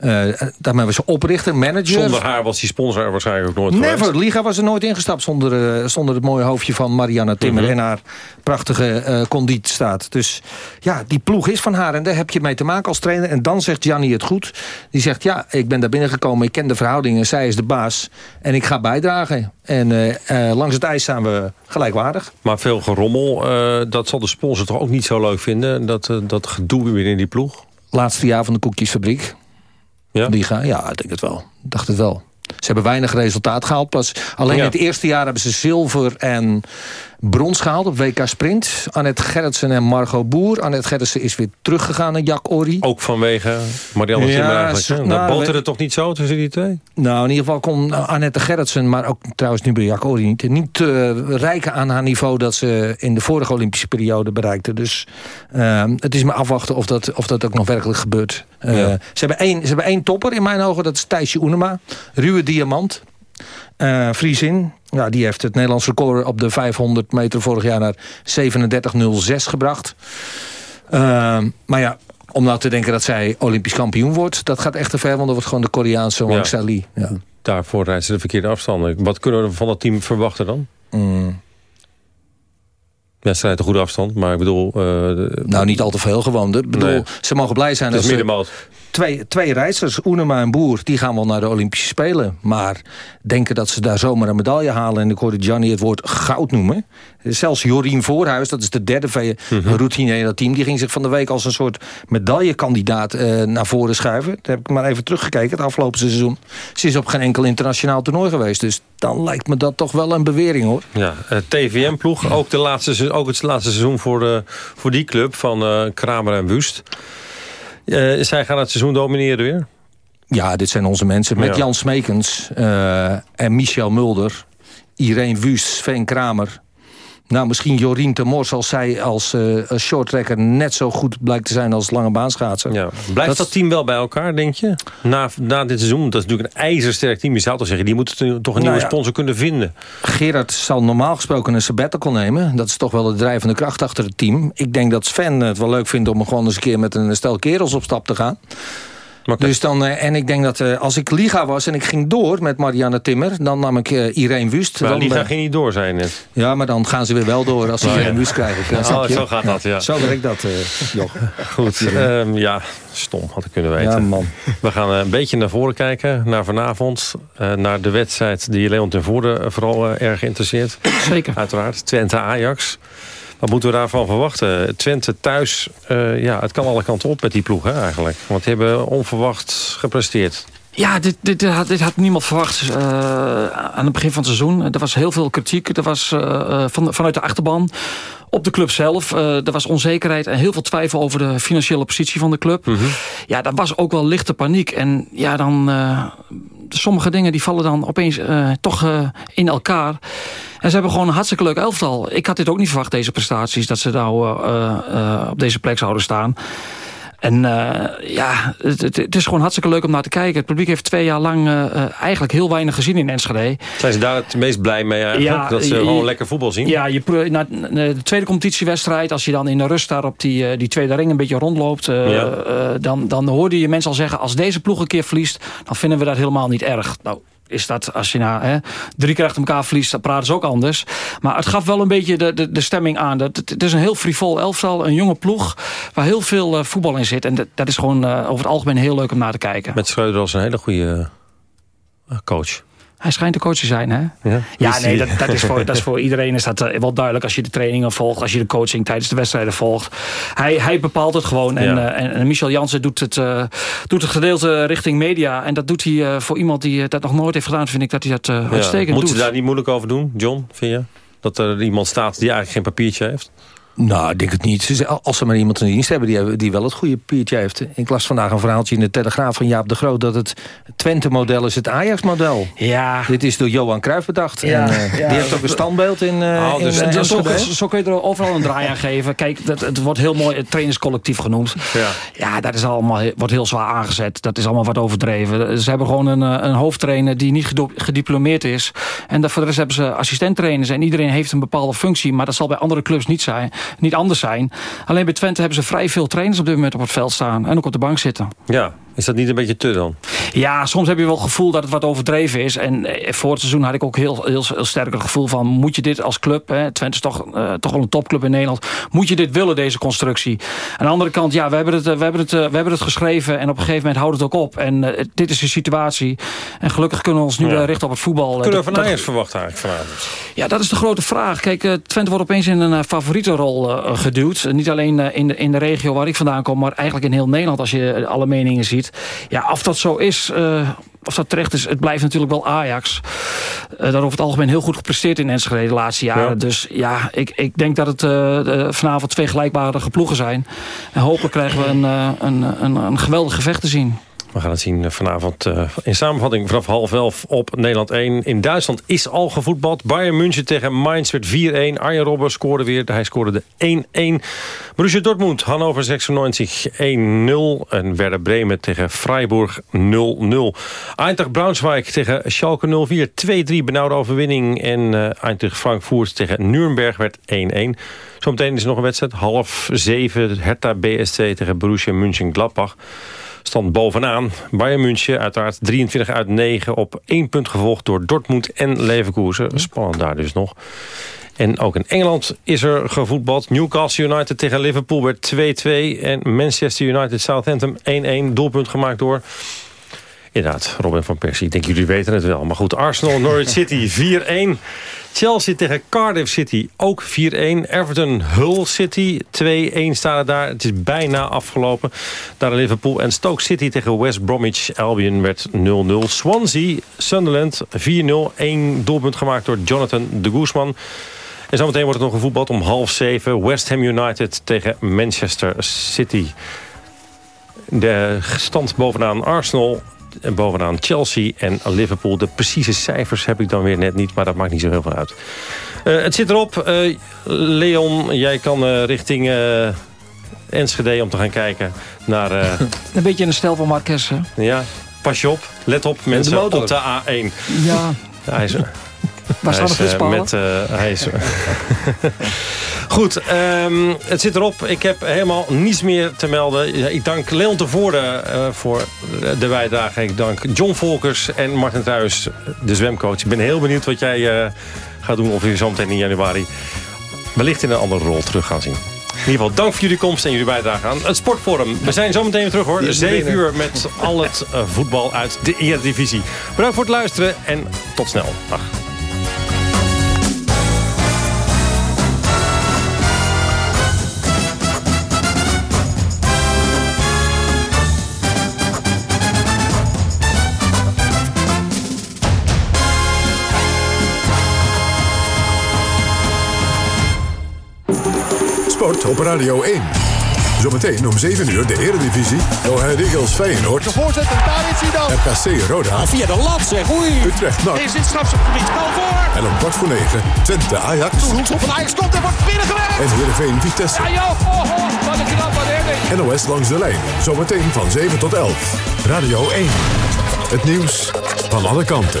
Uh, daarmee was ze oprichter, manager. Zonder haar was die sponsor waarschijnlijk ook nooit geweest. de Liga was er nooit ingestapt zonder, uh, zonder het mooie hoofdje van Marianne Timmer Mhm. mm -hmm. en haar prachtige uh, condiet staat. Dus ja, die ploeg is van haar en daar heb je mee te maken als trainer. En dan zegt Gianni het goed. Die zegt, ja, ik ben daar binnengekomen, ik ken de verhoudingen, zij is de baas en ik ga bijdragen. En uh, langs het ijs staan we gelijkwaardig. Maar veel gerommel, uh, dat zal de sponsor toch ook niet zo leuk vinden? Dat, dat gedoe weer in die ploeg? Laatste jaar van de koekjesfabriek. Ja? Liga, ja, ik denk het wel. Ik dacht het wel. Ze hebben weinig resultaat gehaald. Pas alleen Ja. het eerste jaar hebben ze zilver en brons gehaald op WK Sprint. Annette Gerritsen en Margot Boer. Annette Gerritsen is weer teruggegaan naar Jack Orri. Ook vanwege Marianne Ja, nou, dat boterde we- toch niet zo tussen die twee? Nou, in ieder geval kon Annette Gerritsen, maar ook trouwens nu bij Jack Orri niet... niet uh, rijken aan haar niveau dat ze in de vorige Olympische periode bereikte. Dus uh, het is maar afwachten of dat, of dat ook nog werkelijk gebeurt. Uh, Ja. ze, hebben één, ze hebben één topper in mijn ogen, dat is Thijsje Oenema. Ruwe diamant. Uh, ja, die heeft het Nederlands record op de 500 meter vorig jaar naar 37.06 gebracht. Uh, maar ja, om nou te denken dat zij Olympisch kampioen wordt... dat gaat echt te ver, want dat wordt gewoon de Koreaanse Wang Ja. Lee. Ja. Daarvoor rijdt ze de verkeerde afstanden. Wat kunnen we van dat team verwachten dan? Mm. Ja, ze rijdt een goede afstand, maar ik bedoel... uh, Nou, niet al te veel gewoon. Ik bedoel, Nee. Ze mogen blij zijn Het is ze- middenmoot. Twee, twee rijders, Oenema en Boer, die gaan wel naar de Olympische Spelen. Maar denken dat ze daar zomaar een medaille halen... en ik hoorde Gianni het woord goud noemen. Zelfs Jorien Voorhuis, dat is de derde ve- Mhm. routine in dat team... die ging zich van de week als een soort medaillekandidaat eh, naar voren schuiven. Daar heb ik maar even teruggekeken, het afgelopen seizoen. Ze is op geen enkel internationaal toernooi geweest. Dus dan lijkt me dat toch wel een bewering, hoor. Ja, eh, TVM-ploeg, ook, de laatste, se- ook het laatste seizoen voor, de, voor die club van eh, Kramer en Wust. Eh, zij gaan het seizoen domineren weer? Ja, dit zijn onze mensen. Met Ja. Jan Smekens eh, en Michel Mulder. Irene Wust, Sven Kramer. Nou, misschien Jorien Temors als zij als uh, shorttracker net zo goed blijkt te zijn als lange baanschaatser. Ja. Blijft dat, team wel bij elkaar, denk je? Na, na dit seizoen, dat is natuurlijk een ijzersterk team. Je zou toch zeggen, die moeten toch een Nou nieuwe ja. sponsor kunnen vinden. Gerard zal normaal gesproken een sabbatical nemen. Dat is toch wel de drijvende kracht achter het team. Ik denk dat Sven het wel leuk vindt om gewoon eens een keer met een stel kerels op stap te gaan. Dus dan, eh, en ik denk dat eh, als ik Liga was en ik ging door met Marianne Timmer... dan nam ik eh, Irene Wust. Maar dan, Liga ging niet door, zei je net. Ja, maar dan gaan ze weer wel door als ze Oh, Irene ja. Wust krijgen. Oh, zo gaat dat, ja. Zo werkt dat, uh, Joch. Goed, um, ja, stom had ik kunnen weten. Ja, man. We gaan uh, een beetje naar voren kijken, naar vanavond. Uh, naar de wedstrijd die Leon ten Voorde vooral uh, erg interesseert. Zeker. Uiteraard, Twente-Ajax. Wat moeten we daarvan verwachten? Twente thuis, uh, ja, het kan alle kanten op met die ploeg eigenlijk. Want die hebben onverwacht gepresteerd. Ja, dit, dit, dit, had, niemand verwacht uh, aan het begin van het seizoen. Er was heel veel kritiek. Er was uh, van, vanuit de achterban op de club zelf. Uh, er was onzekerheid en heel veel twijfel over de financiële positie van de club. Mm -hmm. Ja, dat was ook wel lichte paniek. En ja, dan... Uh, sommige dingen die vallen dan opeens uh, toch in elkaar. En ze hebben gewoon een hartstikke leuk elftal. Ik had dit ook niet verwacht, deze prestaties. Dat ze nou op deze plek zouden staan. En uh, ja, het, het, is gewoon hartstikke leuk om naar te kijken. Het publiek heeft twee jaar lang uh, eigenlijk heel weinig gezien in Enschede. Zijn ze daar het meest blij mee eigenlijk? Ja, dat ze gewoon lekker voetbal zien? Ja, je, na de tweede competitiewedstrijd... als je dan in de rust daar op die, die tweede ring een beetje rondloopt... Uh, ja. dan, dan hoorde je mensen al zeggen... als deze ploeg een keer verliest, dan vinden we dat helemaal niet erg. Nou, is dat als je nou hè, drie keer achter elkaar verliest, dan praten ze ook anders. Maar het gaf wel een beetje de, de, de stemming aan. Dat, het, is een heel frivol elftal, een jonge ploeg... waar heel veel uh, voetbal in zit. En dat, dat is gewoon uh, over het algemeen heel leuk om naar te kijken. Met Schreuder als een hele goede uh, coach. Hij schijnt de coach te zijn, hè? Ja, Ja, nee, dat, dat, is voor, dat is voor iedereen is dat eh, wel duidelijk als je de trainingen volgt, als je de coaching tijdens de wedstrijden volgt. Hij, hij bepaalt het gewoon. En, Ja. eh, en, en Michel Jansen doet het, eh, doet het gedeelte richting media. En dat doet hij voor iemand die dat nog nooit heeft gedaan, vind ik dat hij dat eh, Ja. uitstekend Moeten doet. ze daar niet moeilijk over doen, John, vind je? Dat er iemand staat die eigenlijk geen papiertje heeft? Nou, ik denk het niet. Als ze maar iemand in dienst hebben die, die wel het goede papiertje heeft. Ik las vandaag een verhaaltje in de Telegraaf van Jaap de Groot... dat het Twente-model is het Ajax-model. Ja. Dit is door Johan Cruijff bedacht. Ja, en, eh, ja. Die heeft ook een standbeeld in, eh Oh, dus, in, zo, kun je er overal een draai aan geven. Kijk, dat, het wordt heel mooi het trainerscollectief genoemd. Ja. Ja, dat is allemaal, wordt heel zwaar aangezet. Dat is allemaal wat overdreven. Ze hebben gewoon een, een hoofdtrainer die niet gediplomeerd is. En voor de rest hebben ze assistenttrainers. En iedereen heeft een bepaalde functie. Maar dat zal bij andere clubs niet, zijn, niet anders zijn. Alleen bij Twente hebben ze vrij veel trainers op dit moment op het veld staan. En ook op de bank zitten. Ja, is dat niet een beetje te dan? Ja, soms heb je wel het gevoel dat het wat overdreven is. En eh, voor het seizoen had ik ook heel, heel, heel sterk het gevoel van... moet je dit als club, hè, Twente is toch, eh, toch wel een topclub in Nederland... moet je dit willen, deze constructie? Aan de andere kant, ja, we hebben het, eh, we hebben het, we hebben het geschreven... en op een gegeven moment houdt het ook op. En dit is de situatie. En gelukkig kunnen we ons nu Ja. richten op het voetbal. Kunnen we van Ajax verwachten eigenlijk vanavond? ja, dat is de grote vraag. Kijk, Twente wordt opeens in een favoriete rol eh, geduwd. Niet alleen in, de, in de regio waar ik vandaan kom... maar eigenlijk in heel Nederland als je alle meningen ziet. Ja, of dat zo is... eh, of dat terecht is, het blijft natuurlijk wel Ajax. Eh daar over het algemeen heel goed gepresteerd in Enschede de laatste jaren. Ja. Dus ja, ik, ik denk dat het eh, vanavond twee gelijkbare ploegen zijn. En hopelijk krijgen we een, een, een, een geweldig gevecht te zien. We gaan het zien vanavond eh, in samenvatting vanaf half elf op Nederland 1. In Duitsland is al gevoetbald. Bayern München tegen Mainz werd 4-1. Arjen Robben scoorde weer. Hij scoorde de 1-1. Borussia Dortmund, Hannover 96 1-0. En Werder Bremen tegen Freiburg 0-0. Eintracht Braunschweig tegen Schalke 0-4. 2-3 benauwde overwinning. En eh Eintracht Frankfurt tegen Nuremberg werd 1-1. Zometeen is er nog een wedstrijd. Half 7 Hertha BSC tegen Borussia München-Gladbach. Stand bovenaan. Bayern München uiteraard 23 uit 9 op 1 punt gevolgd door Dortmund en Leverkusen. Spannend daar dus nog. En ook in Engeland is er gevoetbald. Newcastle United tegen Liverpool werd 2-2. En Manchester United Southampton 1-1. Doelpunt gemaakt door... Inderdaad, Robin van Persie. Ik denk jullie weten het wel. Maar goed, Arsenal Norwich City 4-1. Chelsea tegen Cardiff City ook 4-1. Everton Hull City 2-1 staat het daar. Het is bijna afgelopen. Daar Liverpool en Stoke City tegen West Bromwich Albion werd 0-0. Swansea Sunderland 4-0. 1 doelpunt gemaakt door Jonathan de Guzman. En zometeen wordt het nog gevoetbald om half zeven. West Ham United tegen Manchester City. De stand bovenaan Arsenal en bovenaan Chelsea en Liverpool. De precieze cijfers heb ik dan weer net niet, maar dat maakt niet zo heel veel uit. Eh, het zit erop. Eh, Leon, jij kan eh, richting Enschede om te gaan kijken naar... Een beetje in de stijl van Marquez, hè? ja, pas je op. Let op, mensen, motor. op de A1. Ja. Is, Waar hij staan de is, eh, flitspalen? met, eh, hij is, Goed, ehm, het zit erop. Ik heb helemaal niets meer te melden. Ik dank Leon Tevoorde uh, voor de bijdrage. Ik dank John Volkers en Martin Truijs, de zwemcoach. Ik ben heel benieuwd wat jij uh, gaat doen. Of we zometeen in januari wellicht in een andere rol terug gaan zien. In ieder geval, dank voor jullie komst en jullie bijdrage aan het Sportforum. We zijn zometeen weer terug hoor. 7 uur met al het uh, voetbal uit de Eredivisie. Bedankt voor het luisteren en tot snel. Dag. Sport op Radio 1. Zometeen om 7 uur de Eredivisie. Ahead Eagles Feyenoord. De voorzet en daar is hij dan. RKC Roda. Ah, via de lat zeg, oei. Utrecht NAC. Is in strafschopgebied, voor. En om kwart voor 9 Twente Ajax. De hoekschop van Ajax komt en wordt binnengewerkt. En Heerenveen Vitesse. Ja joh, oh, oh, wat een knap. NOS langs de lijn. Zometeen van 7 tot 11. Radio 1. Het nieuws van alle kanten.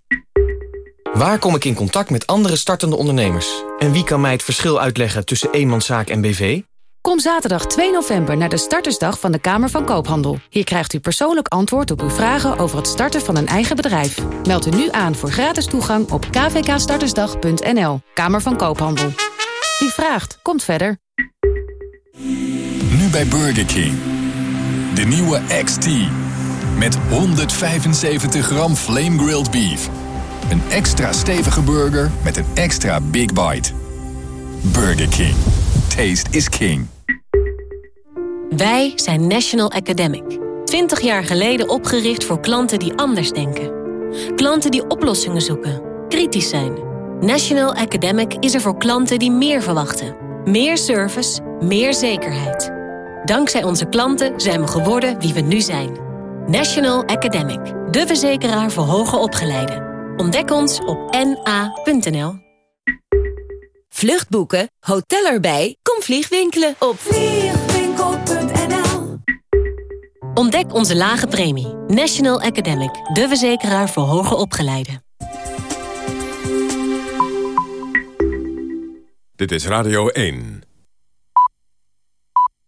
Waar kom ik in contact met andere startende ondernemers? En wie kan mij het verschil uitleggen tussen eenmanszaak en BV? Kom zaterdag 2 november naar de startersdag van de Kamer van Koophandel. Hier krijgt u persoonlijk antwoord op uw vragen over het starten van een eigen bedrijf. Meld u nu aan voor gratis toegang op kvkstartersdag.nl. Kamer van Koophandel. Wie vraagt, komt verder. Nu bij Burger King. De nieuwe XT. Met 175 gram flame grilled beef. Een extra stevige burger met een extra big bite. Burger King. Taste is king. Wij zijn National Academic. 20 jaar geleden opgericht voor klanten die anders denken. Klanten die oplossingen zoeken, kritisch zijn. National Academic is er voor klanten die meer verwachten. Meer service, meer zekerheid. Dankzij onze klanten zijn we geworden wie we nu zijn. National Academic, de verzekeraar voor hoger opgeleiden. Ontdek ons op na.nl. Vluchtboeken, hotel erbij, kom vliegwinkelen op vliegwinkel.nl Ontdek onze lage premie. National Academic, de verzekeraar voor hoger opgeleiden. Dit is Radio 1.